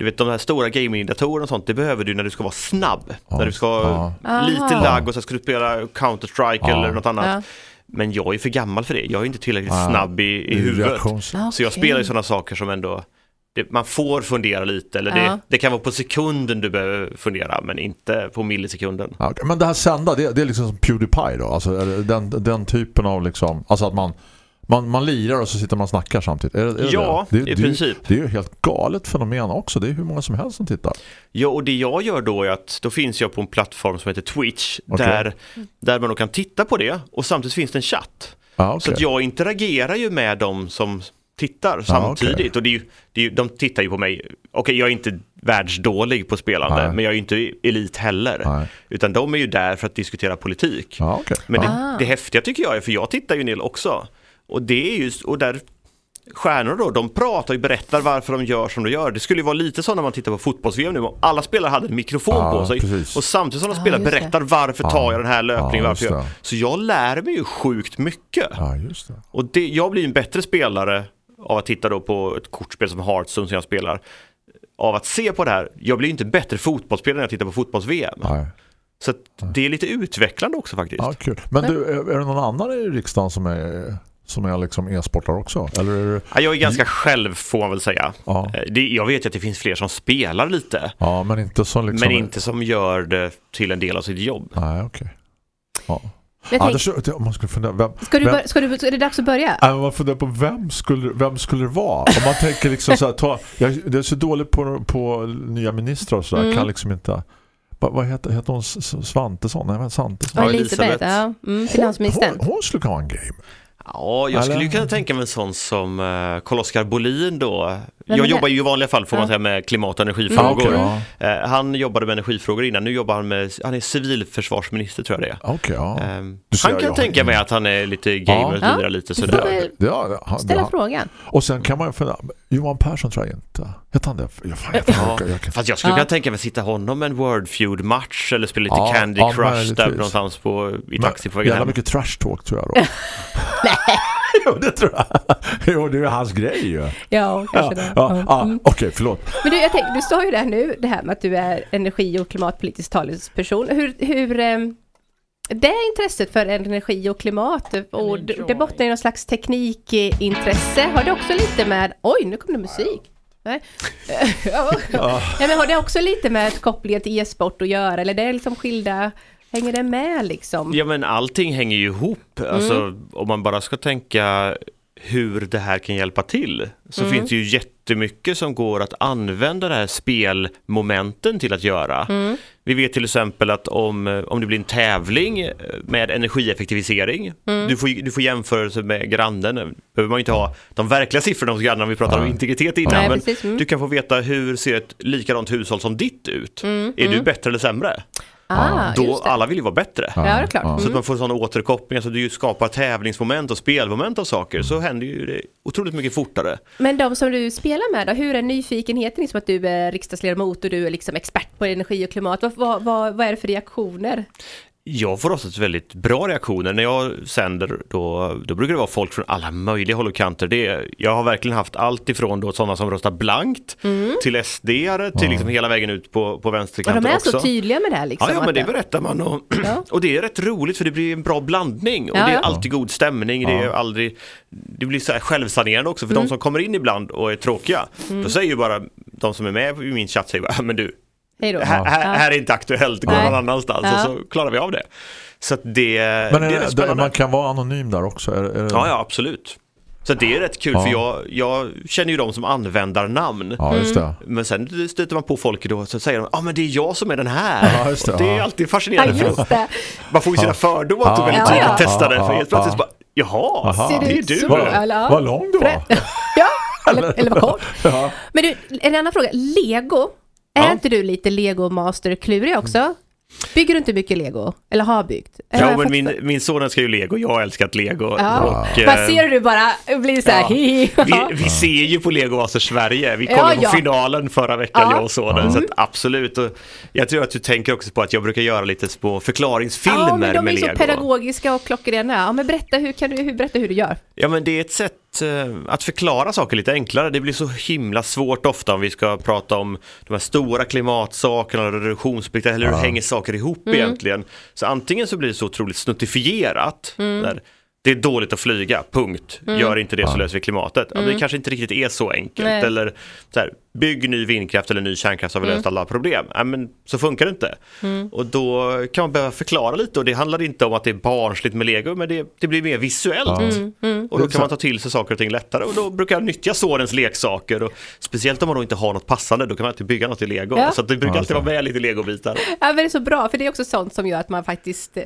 du vet de här stora gamingdatorerna och sånt, det behöver du när du ska vara snabb. Ja, när du ska ha ja. lite Aha. lagg och så ska du spela Counter-Strike Ja. eller något annat. Ja. Men jag är för gammal för det, jag är inte tillräckligt Ja. snabb i, i huvudet. Reaktions... Ja, Så jag spelar ju sådana saker som ändå det, man får fundera lite, eller det, Ja. det kan vara på sekunden du behöver fundera, men inte på millisekunden. Ja, okej. Men det här sända, det, det är liksom som Pewdiepie då? Alltså den, den typen av liksom... Alltså att man, man, man lirar och så sitter man och snackar samtidigt. Är det, är det Ja, det? i det, princip. Det är ju helt galet fenomen också. Det är hur många som helst som tittar. Ja, och det jag gör då är att då finns jag på en plattform som heter Twitch, Okej. där, där man då kan titta på det och samtidigt finns det en chatt. Ja, Så okej. att jag interagerar ju med dem som tittar Ja, samtidigt okej. och det är ju, det är ju, de tittar ju på mig. Okej, jag är inte världsdålig på spelande, Nej. men jag är ju inte elit heller. Nej. Utan de är ju där för att diskutera politik. Ja, okej. Men ja. Ah. det, det häftiga tycker jag är, för jag tittar ju en del också. Och det är just, och där stjärnor då, de pratar och berättar varför de gör som de gör. Det skulle ju vara lite så när man tittar på fotbolls-VM nu, om alla spelare hade en mikrofon Ja, på sig. precis. Och samtidigt som de Ja, spelar det. berättar varför tar Ja. jag den här löpningen, Ja, varför jag... Så jag lär mig ju sjukt mycket. ja, just det. Och det, jag blir en bättre spelare av att titta då på ett kortspel som Hearthstone som jag spelar. Av att se på det här, jag blir ju inte bättre fotbollsspelare när jag tittar på fotbolls-VM. Så det är lite utvecklande också faktiskt. Ja, kul. Men du, är, är det någon annan i riksdagen som är, som är liksom e-sportare också? Eller är det, Ja, jag är ganska själv får man väl säga. Ja. Eh, Det, jag vet ju att det finns fler som spelar lite, ja, men inte som liksom... men inte som gör det till en del av sitt jobb. Nej, okej. Ja. Men Ja, tänk, det, så- om man skulle fundera, vem, ska du, vem, bör, ska du, är det dags att börja? Nej, men man funderar på vem skulle, vem skulle det vara? Om man tänker liksom så här, ta, jag, det är så dåligt på, på nya ministrar och sådär, Mm. kan liksom inte vad, vad heter, heter hon Svantesson? Nej, men Santesson. Ja, Elisabeth, ja. Mm, finansministern. Hon, hon skulle kunna ha en game. Ja, jag skulle ju kunna tänka mig en sån som uh, Carl-Oskar Bolin då. jag jobbar ju i vanliga fall får man säga med klimat och energifrågor. okej, ja. Eh, han jobbade med energifrågor innan, nu jobbar han med, han är civilförsvarsminister tror jag det är. Okej, ja. Ehm, han kan jag- tänka mig att han är lite gamer och Ja. lirar lite sådär. Ja, ställa frågan. Och sen kan man ju Johan Persson tror jag inte. Hette han det? Jag, fan, jag, Ja, jag, jag, fast jag skulle Ja. kunna tänka mig att sitta honom en Word Feud-match eller spela lite Ja, Candy ja, Crush där någonstans på, i taxi på vägen Jävla hem. mycket trash talk tror jag då. jo, det tror jag. Jo, det är hans grej ju. Ja, Ja, kanske ja, det. ja, Ja. Mm. Okej, förlåt. Men du, jag tänkte, du sa ju det nu, det här med att du är energi- och klimatpolitisk talesperson. Hur, hur eh, det intresset för energi och klimat och det bottnar i någon slags teknikintresse. Har det också lite med, oj nu kom det musik. Nej. ja. Men har det också lite med kopplingen till e-sport att göra eller det är liksom skilda, hänger det med liksom? Ja men allting hänger ju ihop. Alltså om man bara ska tänka hur det här kan hjälpa till så finns det ju jättemycket som går att använda det här spelmomenten till att göra. Vi vet till exempel att om, om det blir en tävling eh, med energieffektivisering, du, får, du får jämförelse med grannen, behöver man ju inte ha de verkliga siffrorna hos grannen om vi pratar om integritet innan, Nej, men precis, mm. du kan få veta hur ser ett likadant hushåll som ditt ut? Är du bättre eller sämre? Ah, Då, alla vill ju vara bättre. Ja, det är klart. Så att Mm. man får sådana återkopplingar så du ju skapar tävlingsmoment och spelmoment av saker så händer ju det otroligt mycket fortare. Men de som du spelar med då, hur är nyfikenheten? Liksom att du är riksdagsledamot och du är liksom expert på energi och klimat. Vad, vad, vad, vad är det för reaktioner? Jag får oftast väldigt bra reaktioner när jag sänder. Då, då brukar det vara folk från alla möjliga håll och kanter. Det, jag har verkligen haft allt ifrån då sådana som röstar blankt till SD-are till liksom hela vägen ut på, på Och de vänsterkanten är också. så tydliga med det här liksom. Ja, ja, men det berättar man och, Ja. och det är rätt roligt för det blir en bra blandning och Ja, det är alltid god stämning. Det, är aldrig, det blir så här självsanerande också för Mm. de som kommer in ibland och är tråkiga. Då säger ju bara de som är med i min chatt säger bara, "Ja, men du, Hej då. här, här, Ja. här är inte aktuellt, gå någon annanstans Ja. och så klarar vi av det. Så att det, Men det är är, det, spännande. man kan vara anonym där också. Är, är, Ja, ja, absolut. Så det är rätt kul Ja. för jag, jag känner ju dem som användarnamn. ja, just det. Men sen stöter man på folk då så säger de, ja ah, men det är jag som är den här. Ja, just det, det är ja. alltid Ja, fascinerande. för just det. Man får ju sina fördomar Ja. väldigt Ja, tydligt ja. testade. Ja, För ja, helt plötsligt ja. bara, jaha, Aha. Ser det är du. Vad, ja. vad lång du var. Ja, eller, eller vad kort. Ja. Men du, en annan fråga. Lego. Är Ja. inte du lite Lego master-klurig också? Bygger du inte mycket Lego? Eller har byggt? Eller har Ja jag men min, min son älskar ju lego, jag har älskat lego. Ja. Och, eh, Man ser du bara blir så här, Ja. vi, vi ser ju på Lego Masters Sverige, vi kollade Ja, ja. på finalen förra veckan Ja. jag och sonen. Så att absolut, och jag tror att du tänker också på att jag brukar göra lite små förklaringsfilmer Ja, men de är med så Lego. pedagogiska och klockrena. Ja, men berätta hur, kan du, hur, berätta hur du gör. Ja men det är ett sätt eh, att förklara saker lite enklare. Det blir så himla svårt ofta om vi ska prata om de här stora klimatsakerna, eller reduktionsplikten eller hur hänger saker ihop Mm. egentligen. Så antingen så blir det så otroligt snuttifierat. Mm. Där det är dåligt att flyga, punkt. Gör inte det så löser vi klimatet. Ja, men det kanske inte riktigt är så enkelt. Mm. Nej. Eller så här, bygg ny vindkraft eller ny kärnkraft så har vi löst alla problem. Ja, men så funkar det inte. Mm. Och då kan man behöva förklara lite och det handlar inte om att det är barnsligt med lego men det, det blir mer visuellt. Mm, Och då kan man ta till sig saker och ting lättare och då brukar jag nyttja sonens leksaker och speciellt om man då inte har något passande då kan man alltid bygga något i lego. Ja. Så det brukar alltid vara med lite legobitar. Ja, men det är så bra, för det är också sånt som gör att man faktiskt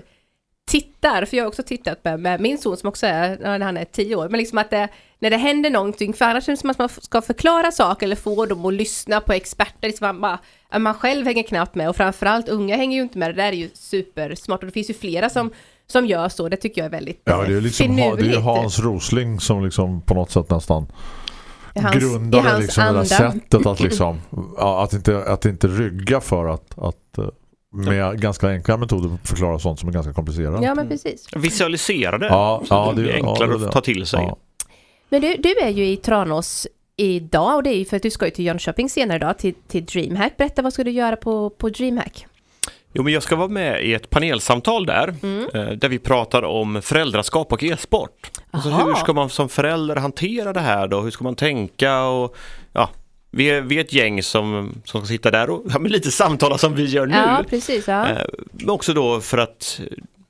tittar, för jag har också tittat med, med min son som också är, när han är tio år, men liksom att det, när det händer någonting, för annars känns det som att man ska förklara saker eller få dem att lyssna på experter, liksom man, bara, man själv hänger knappt med och framförallt unga hänger ju inte med, det där är ju supersmart och det finns ju flera som, som gör så, det tycker jag är väldigt Ja, det är liksom ha, det är ju finurligt. Hans Rosling som liksom på något sätt nästan hans- grundade liksom det där sättet att liksom att inte, att inte rygga för att, att eh, med ganska enkla metoder förklara sånt som är ganska komplicerat. Ja, men precis. Visualisera det. Ja, så ja, det blir det- ja, enklare det att ta till sig. Ja. Men du, du är ju i Tranås idag och det är ju för att du ska ju till Jönköping senare idag till, till DreamHack. Berätta, vad ska du göra på, på DreamHack? Jo, men jag ska vara med i ett panelsamtal där, Mm. eh, där vi pratar om föräldraskap och e-sport. Alltså, hur ska man som förälder hantera det här då? Hur ska man tänka? Och, ja, vi, är, vi är ett gäng som, som ska sitta där och ja, men lite samtala som vi gör nu. Ja, precis. Ja. Eh, Men också då för att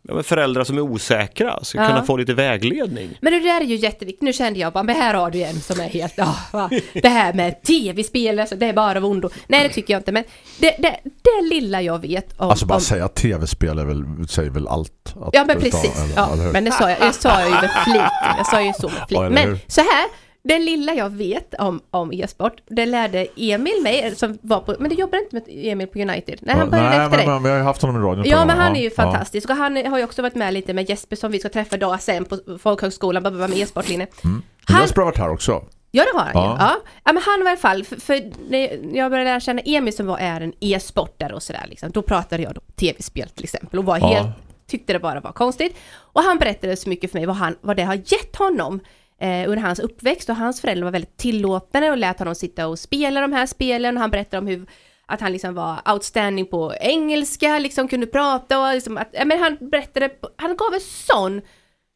ja, föräldrar som är osäkra ska Ja. kunna få lite vägledning. Men det där är ju jätteviktigt. Nu kände jag bara, men här har du en som är helt, va? det här med tv-spel, alltså, det är bara av ondo. Nej, det tycker jag inte, men det, det, det lilla jag vet om... Alltså bara om, säga att tv-spel är väl, säger väl allt. Att, Ja, men utan- precis. eller- Ja, eller men det sa jag, det sa jag ju med flit. Jag sa ju så med flit. Men så här, det lilla jag vet om, om e-sport, det lärde Emil mig, som var på, men det jobbar inte med Emil på United. Nej, han började Nej, efter men, dig. men vi har ju haft honom i radion. Ja, men han är ju fantastisk och han har ju också varit med lite med Jesper som vi ska träffa idag sen på folkhögskolan, bara med e-sportlinjen. Mm. Han, Jesper har varit här också. Ja det har han Ja. ja. ja. Ja men han var i alla fall, för, för när jag började lära känna Emil som var, är en e-sportare och sådär liksom, då pratade jag då tv-spel till exempel och var Ja. helt, tyckte det bara var konstigt. Och han berättade så mycket för mig vad, han, vad det har gett honom eh, under hans uppväxt och hans föräldrar var väldigt tillåtande och lät honom sitta och spela de här spelen. Och han berättade om hur att han liksom var outstanding på engelska, liksom kunde prata och liksom att, men han berättade, han gav en sån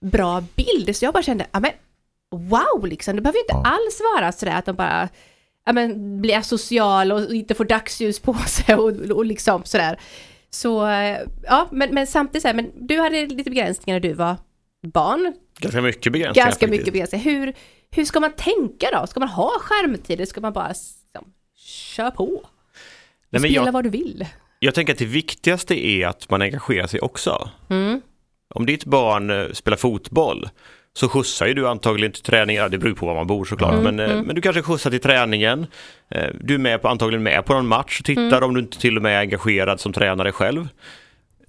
bra bild. Så jag bara kände, ja men wow liksom, det behöver ju inte alls vara sådär att de bara ja, men, blir asocial och inte får dagsljus på sig och, och liksom sådär. Så eh, ja, men, men samtidigt så här, men du hade lite begränsningar när du var barn, Ganska mycket begränsningar ganska faktiskt. mycket begränsningar. Hur, hur ska man tänka då? Ska man ha skärmtider? Ska man bara liksom, köra på? Nej, men Spela jag, vad du vill? jag tänker att det viktigaste är att man engagerar sig också. Mm. Om ditt barn eh, spelar fotboll så skjutsar ju du antagligen till träningen, det beror på var man bor såklart, Mm, men, eh, men du kanske skjutsar till träningen. Eh, Du är med på, antagligen med på någon match och tittar Mm. om du inte till och med är engagerad som tränare själv.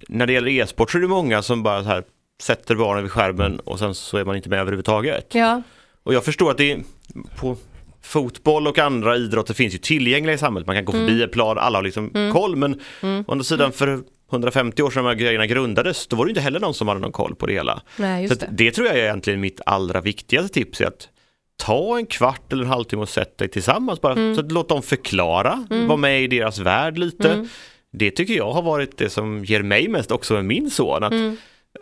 När det gäller e-sport så är det många som bara så här sätter barnen vid skärmen och sen så är man inte med överhuvudtaget. Ja, Och jag förstår att det är på fotboll och andra idrotter finns ju tillgängliga i samhället. Man kan gå förbi ett plan, alla har liksom koll. Men å andra sidan för 150 år sedan de här grejerna grundades, då var det inte heller någon som hade någon koll på det hela. nej Så det. det tror jag är egentligen mitt allra viktigaste tips. Är att ta en kvart eller en halvtimme och sätt dig tillsammans. Bara, Mm. så att låt dem förklara, var med i deras värld lite. Det tycker jag har varit det som ger mig mest också med min son. Att Mm.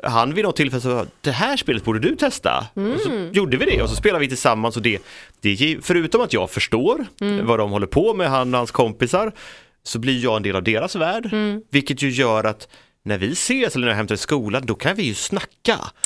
Han vid något tillfälle sa, det här spelet borde du testa. Och Mm. så gjorde vi det och så spelade vi tillsammans. Och det, det, förutom att jag förstår Mm. vad de håller på med, han och hans kompisar, så blir jag en del av deras värld. Mm. Vilket ju gör att när vi ses eller när jag hämtar i skolan, då kan vi ju snacka.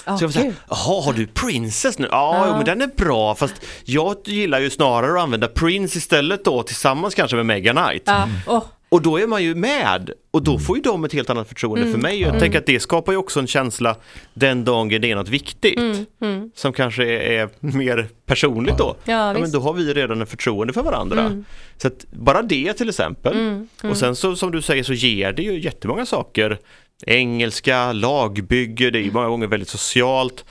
Ja, så jag vill säga, jaha, har du Princess nu? Ja. Jo, men den är bra, fast jag gillar ju snarare att använda Prince istället då, tillsammans kanske med Mega Knight. Ja, åh, Och då är man ju med och då får ju de ett helt annat förtroende Mm. för mig. Jag tänker att det skapar ju också en känsla den dagen det är något viktigt. mm. Som kanske är mer personligt då. Ja, men visst. då har vi redan en förtroende för varandra. Mm. Så bara det till exempel. Och sen så som du säger så ger det ju jättemånga saker. Engelska, lagbygge, det är ju många gånger väldigt socialt.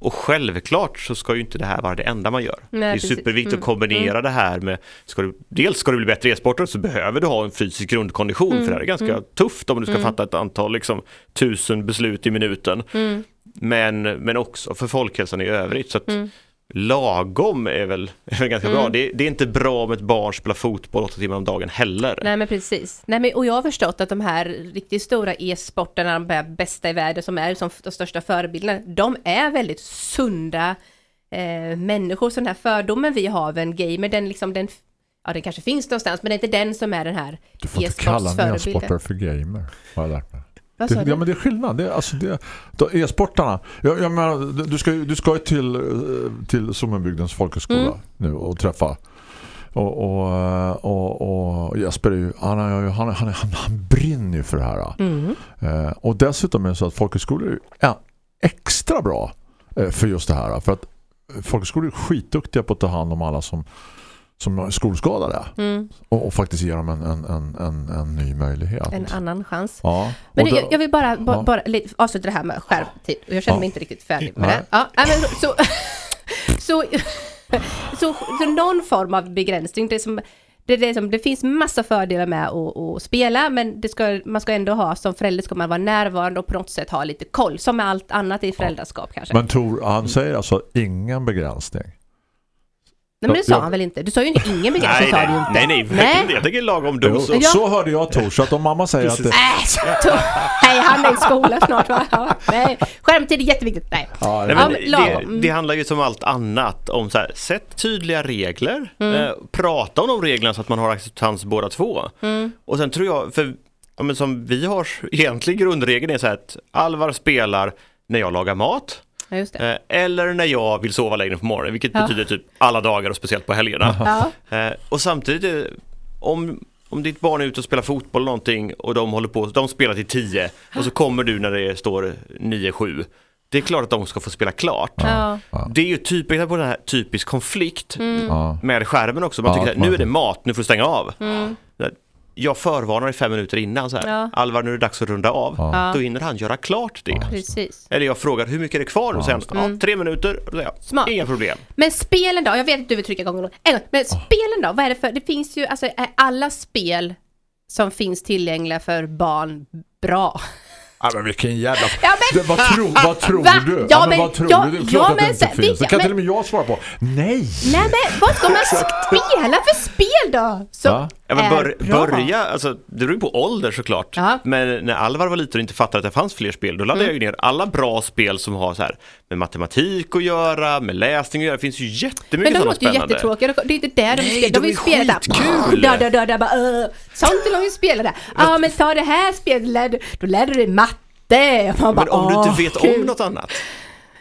Och självklart så ska ju inte det här vara det enda man gör. Nej, det är precis. superviktigt Mm. att kombinera det här med, ska du, dels ska du bli bättre e-sportare så behöver du ha en fysisk grundkondition Mm. för det här är ganska tufft om du ska fatta ett antal liksom, tusen beslut i minuten. Mm. Men, men också för folkhälsan i övrigt. Så att Lagom är väl, är väl ganska Mm. bra. Det, det är inte bra om ett barn spelar fotboll åtta timmar om dagen heller. Nej men precis. Nej, men, och jag har förstått att de här riktigt stora e-sporterna, de här bästa i världen som är som de största förebilderna, de är väldigt sunda eh, människor. Så den här fördomen vi har av en gamer, den liksom den, ja den kanske finns någonstans, men det är inte den som är den här Du får inte kalla en e-sportsförebilden. e-sportare för gamer. Har jag lärt mig. Det, ja, men det är skillnad. Det, alltså det, e-sportarna. Jag, jag menar, du- ska, du ska ju till, eh, till Sommenbygdens folkhögskola Mm. nu och träffa. Och, och, eh, och, och Jesper är ju, han, är, han, han, han, han brinner ju för det här. Mm. Eh, och dessutom är det så att folkhögskolor är extra bra eh, för just det här. För att folkhögskolor är skitduktiga på att ta hand om alla som, som är skolskadade. Mm. Och, och faktiskt ge dem en, en, en, en, ny möjlighet. En annan chans. Ja. Men det, jag, jag vill bara, bara, Ja. bara lite avsluta det här med skärmtid. Och jag känner Ja. mig inte riktigt färdig med Nej. det. Ja, men så, så, så, så någon form av begränsning. Det, som, det, det, som, det finns massa fördelar med att, att spela, men det ska, man ska ändå ha, som förälder ska man vara närvarande och på något sätt ha lite koll. Som med allt annat i föräldraskap kanske. Men Tor, han säger alltså ingen begränsning. Nej, men det sa han väl inte? Du sa ju inte ingen begränsning, sa du inte. nej, nej, verkligen. jag tänker lagom Jo, dos. Ja. Så hörde jag Tor, så att om mamma säger att Äh, to- nej, han är i skolan snart va? Ja, nej, skärmtid är jätteviktigt. Nej. ja, Nej, men det, det handlar ju som allt annat om så här, sätt tydliga regler, eh, prata om de reglerna så att man har acceptans båda två. Och sen tror jag, för ja, men som vi har, egentligen grundregeln är så här att Alvar spelar när jag lagar mat Ja, just det. eh, eller när jag vill sova längre på morgonen, vilket Ja. betyder typ alla dagar och speciellt på helgerna. Ja. Eh, och samtidigt, är- om, om ditt barn är ute och spelar fotboll eller någonting och de håller på, de spelar till 10 och så kommer du när det står 9-7. Det är klart att de ska få spela klart. Ja. Det är ju typiskt på den här typisk konflikt Mm. med skärmen också. Man Ja, tycker att nu är det mat, nu får du stänga av. Mm. Jag förvarnar i fem minuter innan så här. Ja. Alvar, nu är det dags att runda av. Ja. Då hinner han göra klart det. Precis. Eller jag frågar, hur mycket är det kvar? Och säger han, ja, tre minuter. Och jag, Smart. Inga problem. Men spelen då? Jag vet att du vill trycka igång. En gång. Men spelen då? Vad är det för? Det finns ju, alltså är alla spel som finns tillgängliga för barn bra? Ja, men vilken jävla... Ja, men- det, vad, tro, vad tror Va? du? Ja, men- vad tror ja, du? Det är ja, klart att men det inte så- finns. Det vilka- kan men- till och med jag svara på. Nej! Nej men vad ska man spela för spel då? Va? Ja, men är bör, börja, alltså, det beror ju på ålder såklart. Ja. Men när Alvar var liten och inte fattade att det fanns fler spel, då laddade jag ju ner alla bra spel som har så här med matematik att göra, med läsning att göra. Det finns ju jättemycket Men de sådana låter ju spännande. jättetråkiga, det är inte där de spelar, de vill är spela där. skitkul. Sånt vill de ju spela där. Ja men ta det här spelet, då lär du dig matte. Och Man bara, Men om du "Åh, inte vet kul." om något annat.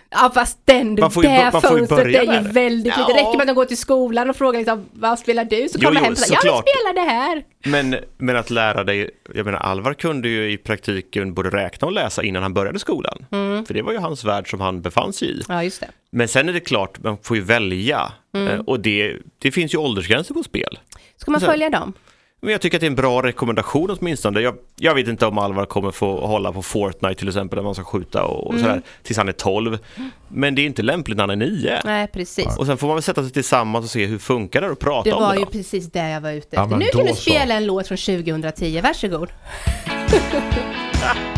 Ja fast den, det där ju fönstret börja är ju väldigt litet. Det Ja. räcker med att de går till skolan och frågar liksom, vad spelar du? Så Jo, kommer jo, hem och säger, ja jag spelar det här. Men, men att lära dig, jag menar Alvar kunde ju i praktiken både räkna och läsa innan han började skolan. Mm. För det var ju hans värld som han befann sig i. Ja just det. Men sen är det klart, man får ju välja. Mm. Eh, Och det, det finns ju åldersgränser på spel. Ska man Så- följa dem? Men jag tycker att det är en bra rekommendation åtminstone. Jag, jag vet inte om Alvar kommer få hålla på Fortnite till exempel, där man ska skjuta och, och Mm. sådär, tills han är 12. Men det är inte lämpligt när han är 9. Nej precis. Och sen får man väl sätta sig tillsammans och se hur funkar det och prata Det om var det ju då. precis det jag var ute Ja, efter. men nu kan du så. spela en låt från 2010, varsågod.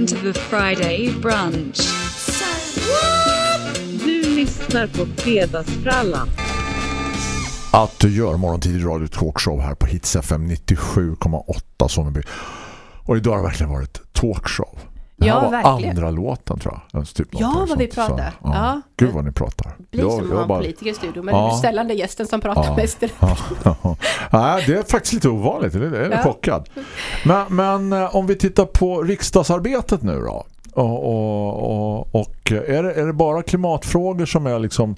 listen to the Friday brunch. Du lyssnar på Fredagsfrallan. Att du gör morgontidig radio talkshow här på Hits FM 97,8 Sonneby. Och idag har det verkligen varit talkshow. Det här Ja, var verkligen. andra låten tror jag. Typ Ja, vad vi sånt. Så, pratar. ja. Ja. Gud vad ni pratar. blir Jag- som att ha en bara- politiker i studion, men Ja. det är sällan det är gästen som pratar Ja. mest. Ja, ja, det är faktiskt lite ovanligt. Jag är Ja. chockad. Men, men eh, om vi tittar på riksdagsarbetet nu då. Och, och, och, och är, det, är det bara klimatfrågor som är liksom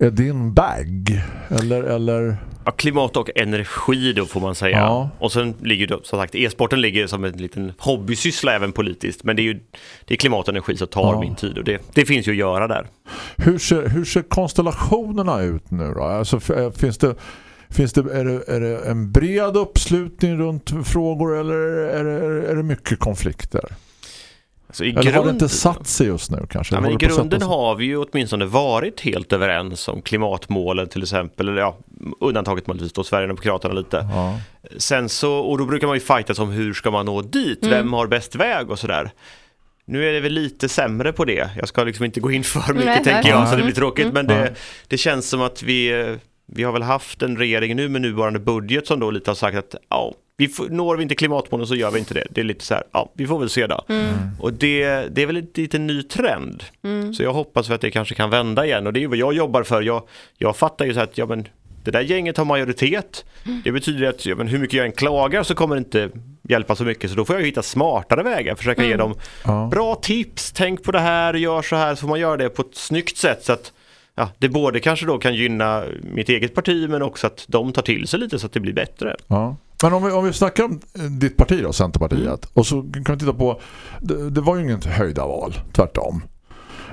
är din bag? Eller, eller Ja, klimat och energi då får man säga. Ja. Och sen ligger då, som sagt, e-sporten ligger som en liten hobbysyssla även politiskt. Men det är ju det är klimat och energi som tar Ja. min tid och det, det finns ju att göra där. hur, ser, hur ser konstellationerna ut nu då? Alltså, eh, finns det Finns det, är, det, är det en bred uppslutning runt frågor eller är det, är det mycket konflikter? Så i Eller har det grund- inte satt sig just nu kanske? Ja, men I grunden har vi ju åtminstone varit helt överens om klimatmålen till exempel, eller ja, undantaget möjligtvis då Sverigedemokraterna lite. Ja. Sen så, och då brukar man ju fightas om hur ska man nå dit, Mm. vem har bäst väg och sådär. Nu är det väl lite sämre på det. Jag ska liksom inte gå in för mycket Nej, tänker nej. jag så det blir tråkigt. Men Nej. det, det känns som att vi, eh, vi har väl haft en regering nu med nuvarande budget som då lite har sagt att ja, vi får, når vi inte klimatmålen så gör vi inte det. Det är lite så här, ja, vi får väl se då. Och det, det är väl en liten ny trend. Så jag hoppas för att det kanske kan vända igen och det är ju vad jag jobbar för. Jag, jag fattar ju så att ja, men, det där gänget har majoritet. Det betyder att ja, men, hur mycket jag än klagar så kommer det inte hjälpa så mycket. Så då får jag ju hitta smartare vägar, försöka ge dem Ja. bra tips. Tänk på det här, gör så här, så får man göra det på ett snyggt sätt så att ja, det både kanske då kan gynna mitt eget parti men också att de tar till sig lite så att det blir bättre. Ja. Men om vi, om vi snackar om eh, ditt parti då, Centerpartiet. Och så kan vi titta på, det, det var ju inget höjda val, tvärtom.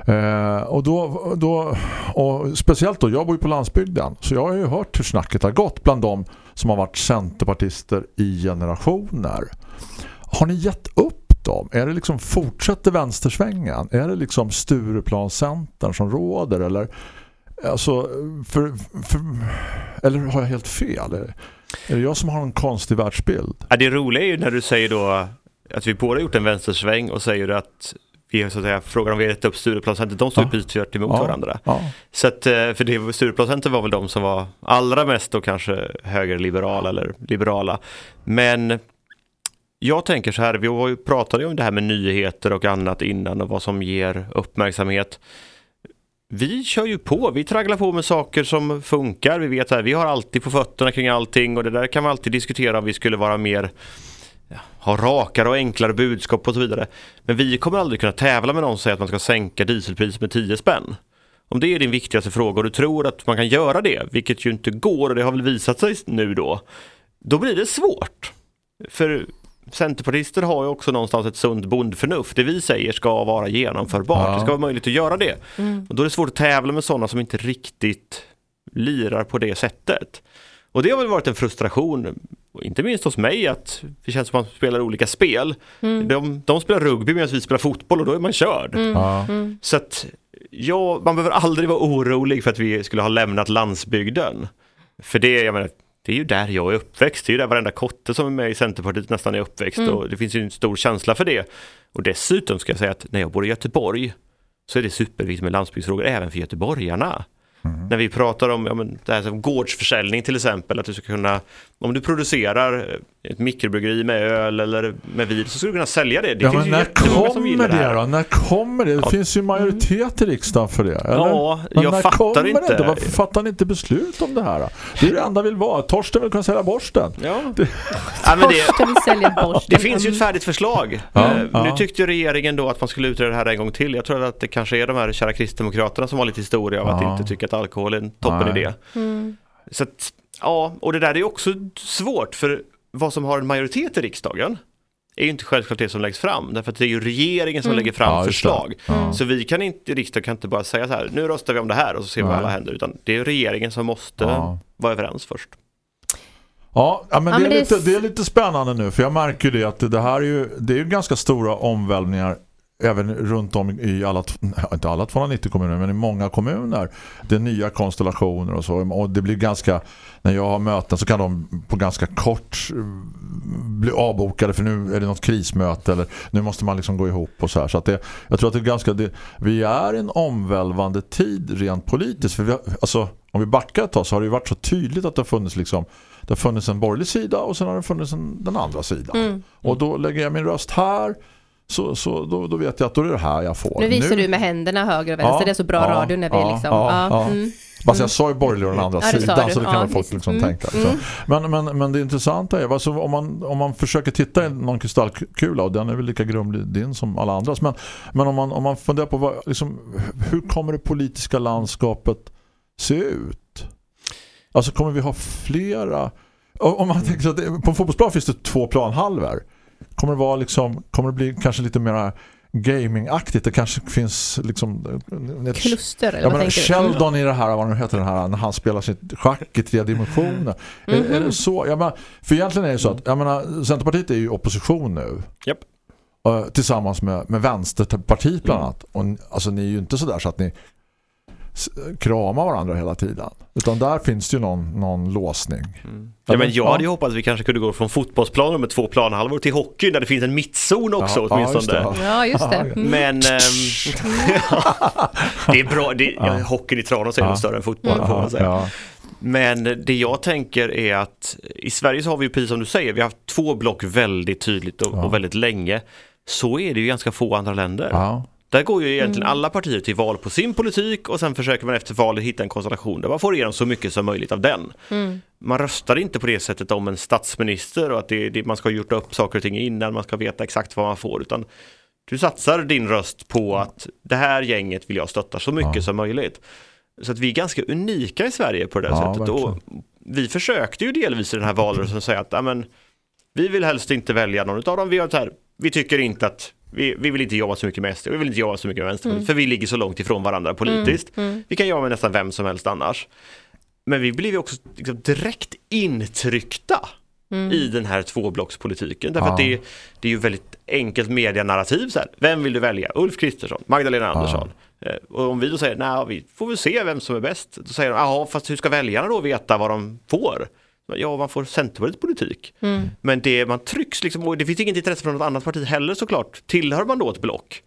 Eh, och då, då och speciellt då, jag bor ju på landsbygden så jag har ju hört hur snacket har gått bland de som har varit centerpartister i generationer. Har ni gett upp dem? Är det liksom fortsätter vänstersvängen? Är det liksom Stureplanscentern som råder eller alltså för, för, eller har jag helt fel? Är, det jag som har en konstig världsbild? Ja, det roliga är ju när du säger då att vi båda gjort en vänstersväng och säger att vi så att säga, frågar om vi har gett upp Stureplanscentret, de står Ja. precis tvärt emot Ja. varandra. Ja. Så att, eh, för det, var väl de som var allra mest då kanske högerliberala eller liberala. Men jag tänker så här, vi pratade ju om det här med nyheter och annat innan och vad som ger uppmärksamhet. Vi kör ju på, vi tragglar på med saker som funkar. Vi vet här, vi har alltid på fötterna kring allting och det där kan man alltid diskutera om vi skulle vara mer ja, ha rakare och enklare budskap och så vidare. Men vi kommer aldrig kunna tävla med någon som säger att man ska sänka dieselpriset med 10 spänn. Om det är din viktigaste fråga och du tror att man kan göra det, vilket ju inte går och det har väl visat sig nu då, då blir det svårt. För Centerpartister har ju också någonstans ett sunt bondförnuft. Det vi säger ska vara genomförbart. Ja. Det ska vara möjligt att göra det. Och då är det svårt att tävla med sådana som inte riktigt lirar på det sättet. Och det har väl varit en frustration, inte minst hos mig, att det känns som att man spelar olika spel. De, de spelar rugby medan vi spelar fotboll och då är man körd. Ja. Så att ja, man behöver aldrig vara orolig för att vi skulle ha lämnat landsbygden. För det, jag menar, det är ju där jag är uppväxt, det är ju där varenda kotte som är med i Centerpartiet nästan är uppväxt och det finns ju en stor känsla för det. Och dessutom ska jag säga att när jag bor i Göteborg så är det superviktigt med landsbygdsfrågor även för göteborgarna. När vi pratar om ja, men, det här som gårdsförsäljning till exempel, att du ska kunna, om du producerar ett mikrobryggeri med öl eller med vin så ska du kunna sälja det. Det Ja, finns men ju när jättemånga som kommer det det här. då? När kommer det? Det finns ju majoritet i riksdagen för det, eller? Ja, Men jag när fattar kommer inte. Det? Varför fattar ni inte beslut om det här? då? Det är det enda vill vara. Torsten vill kunna sälja borsten. Ja. ja, men det, Ska vi sälja borsten? det finns ju ett färdigt förslag. Ja, ja. Nu tyckte regeringen då att man skulle utreda det här en gång till. Jag tror att det kanske är de här kära kristdemokraterna som har lite historia av att Ja. inte tycka att alkohol är en toppen Nej. idé. Så att, ja, och det där är ju också svårt för vad som har en majoritet i riksdagen är ju inte självklart det som läggs fram, därför att det är ju regeringen som lägger fram Ja, det. förslag. Ja. Så vi kan inte, riksdagen kan inte bara säga så här, nu röstar vi om det här och så ser vi vad alla händer, utan det är regeringen som måste Ja. vara överens först. Ja, ja men, Ja, det, men är det är lite, det är lite spännande nu för jag märker ju det att det här är ju, det är ju ganska stora omvälvningar även runt om i alla, inte alla 290 kommuner men i många kommuner. Det är nya konstellationer och så och det blir ganska, när jag har möten så kan de på ganska kort eh, bli avbokade för nu är det något krismöte eller nu måste man liksom gå ihop och så här. Så att det, jag tror att det är ganska, det, vi är en omvälvande tid rent politiskt för vi har, alltså om vi backar ett tag så har det varit så tydligt att det har funnits liksom det har funnits en borgerlig sida och sen har det funnits en, den andra sidan. Och då lägger jag min röst här så, så då, då vet jag att då är det här jag får. Nu visar du med händerna höger och vänster, Ja, det är så bra ja, radio när vi ja, liksom... ja, Ja, mm. Fast jag sa ju borgerlig den andra sidan du. så det kan väl folk liksom Mm, tänka. Så. Men, men, men det intressanta är alltså, om, man, om man försöker titta i någon kristallkula och den är väl lika grumlig din som alla andras men, men om, man, om man funderar på vad, liksom, hur kommer det politiska landskapet se ut? Alltså kommer vi ha flera om man tänker att på en fotbollsplan finns det två planhalvor. Kommer det vara liksom kommer det bli kanske lite mer gamingaktigt? Det kanske finns liksom ett Kluster eller Ja, vad men tänker du? Sheldon i det här, vad nu heter den här, när han spelar sitt schack i tre dimensioner. är, är Mhm. det så? Jag menar, för egentligen är det så att, jag menar, Centerpartiet är ju i opposition nu. Japp. Eh, tillsammans med, med Vänsterpartiet bland Mm. annat. Och, alltså ni är ju inte så där så att ni kramar varandra hela tiden. Utan där finns det ju någon, någon låsning. Ja, men jag Ja. hade ju hoppats att vi kanske kunde gå från fotbollsplanen med två planhalvor till hockey där det finns en mittzon också Ja, ja, just åtminstone. det. Ja, just det. Mm. Men ehm, det är bra, det, ja. hockeyn i Tranås är Ja. större än fotbollen får man säga. ja. Men det jag tänker är att i Sverige så har vi ju precis som du säger, vi har haft två block väldigt tydligt och, Ja. och väldigt länge. Så är det ju ganska få andra länder. Där går ju egentligen alla partier till val på sin politik och sen försöker man efter valet hitta en konstellation där man får igenom så mycket som möjligt av den. Man röstar inte på det sättet om en statsminister och att det, det, man ska ha gjort upp saker och ting innan man ska veta exakt vad man får utan du satsar din röst på att det här gänget vill jag stötta så mycket Ja. som möjligt. Så att vi är ganska unika i Sverige på det Ja, sättet. Och vi försökte ju delvis i den här valrörelsen säga att amen, vi vill helst inte välja någon av dem. Vi, har här, vi tycker inte att vi, vi vill inte jobba så mycket med SD, vi vill inte jobba så mycket med Vänsterpartiet, för vi ligger så långt ifrån varandra politiskt. Vi kan jobba med nästan vem som helst annars. Men vi blev också liksom direkt intryckta i den här tvåblockspolitiken. Därför Ja. att det, det är ju väldigt enkelt medianarrativ. Så här. Vem vill du välja? Ulf Kristersson, Magdalena Andersson. Eh, Och om vi då säger, nej vi får väl se vem som är bäst. Då säger de, jaha fast hur ska väljarna då veta vad de får? Ja, man får Centerpartiets politik. Men det man trycks liksom, och det finns inget intresse från något annat parti heller såklart. Tillhör man då ett block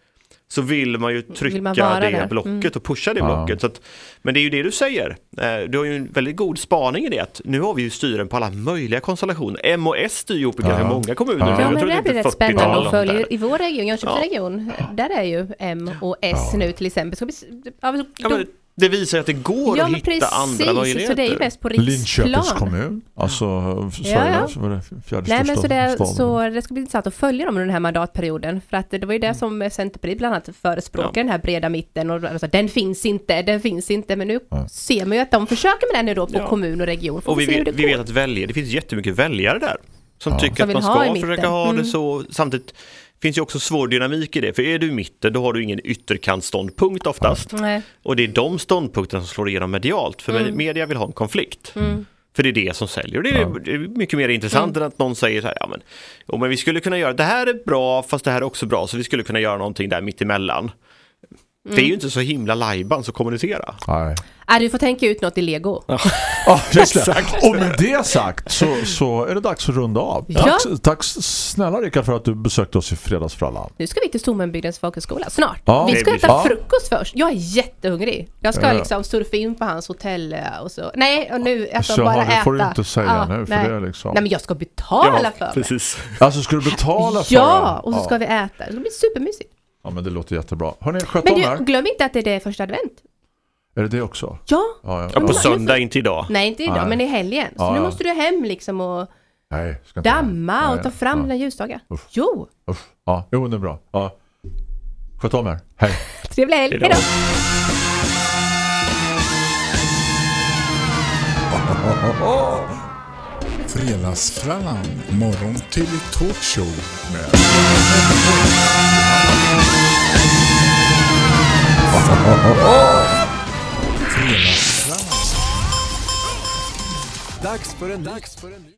så vill man ju trycka man det där. blocket Mm. och pusha det Ja. blocket. Så att, men det är ju det du säger. Eh, Du har ju en väldigt god spaning i det att nu har vi ju styren på alla möjliga konstellationer. M och S styr ihop i ganska Ja. många kommuner. Ja. nu. Ja men det blir rätt 40-tal spännande att följa. I vår region, Jönköpings Ja. region, där är ju M och S nu till exempel. Ska vi, s- ja, men- Ja, men det visar att det går ja att hitta precis, andra möjligheter. så det är ju mest på Linköpings kommun, alltså Ja, Sveriges ja. var det fjärde Nej men så det, staden. så det ska bli intressant att följa dem under den här mandatperioden. För att det var ju det som Centerpartiet bland annat förespråkar, Ja. den här breda mitten. Och alltså, den finns inte, den finns inte. Men nu Ja. ser man ju att de försöker med den nu då på Ja. kommun och region. Får Och vi hur vet, det vi vet att välja, det finns jättemycket väljare där. Som Ja. tycker Som att man ska försöka ha det Mm. så. Samtidigt finns ju också svår dynamik i det. För är du i mitten då har du ingen ytterkantståndpunkt oftast. Nej. Och det är de ståndpunkterna som slår igenom medialt. För Mm. media vill ha en konflikt. Mm. För det är det som säljer. Och det är, är mycket mer intressant än att någon säger så här, ja men, jo, men vi skulle kunna göra, det här är bra fast det här är också bra så vi skulle kunna göra någonting där mitt emellan. Det är Mm. ju inte så himla lajbans att kommunicera. Nej. Ah, du får tänka ut något i lego. Ja, just det. Och med det sagt så, så är det dags att runda av. Ja. Tack, tack snälla Rickard för att du besökte oss i fredagsfrallan. Nu ska vi till Sommenbygdens folkhögskola snart. Ja, vi det ska blir äta frukost först. Jag är jättehungrig. Jag ska Ja. liksom surfa in på hans hotell eh, och så. Nej, och nu äta Så, bara det äta. får du inte säga Ja, nu för nej. det är liksom... Nej men jag ska betala för mig. precis. Alltså ska du betala för Ja, det? och så ska ja. vi äta. Det ska bli supermysigt. Ja men det låter jättebra. Hörrni, sköt Men om du, här. glöm inte att det är det första advent. Är det det också? Ja. Ja, ja. Ja, på Men- söndag, inte idag. Nej, inte idag, Nej. men i helgen. Så Ja, nu ja. måste du hem liksom och Nej, ska inte damma Nej, och ta fram ja. dina ljusdagar. Usch. Jo, Usch. Ja, jo det är bra. Ja. Sköt om er. Hej. trevlig helg. Hejdå. Hejdå. Fredagsfrallan, morgon till talkshow med Fredagsfrallan. Dags för en, dags för en ny...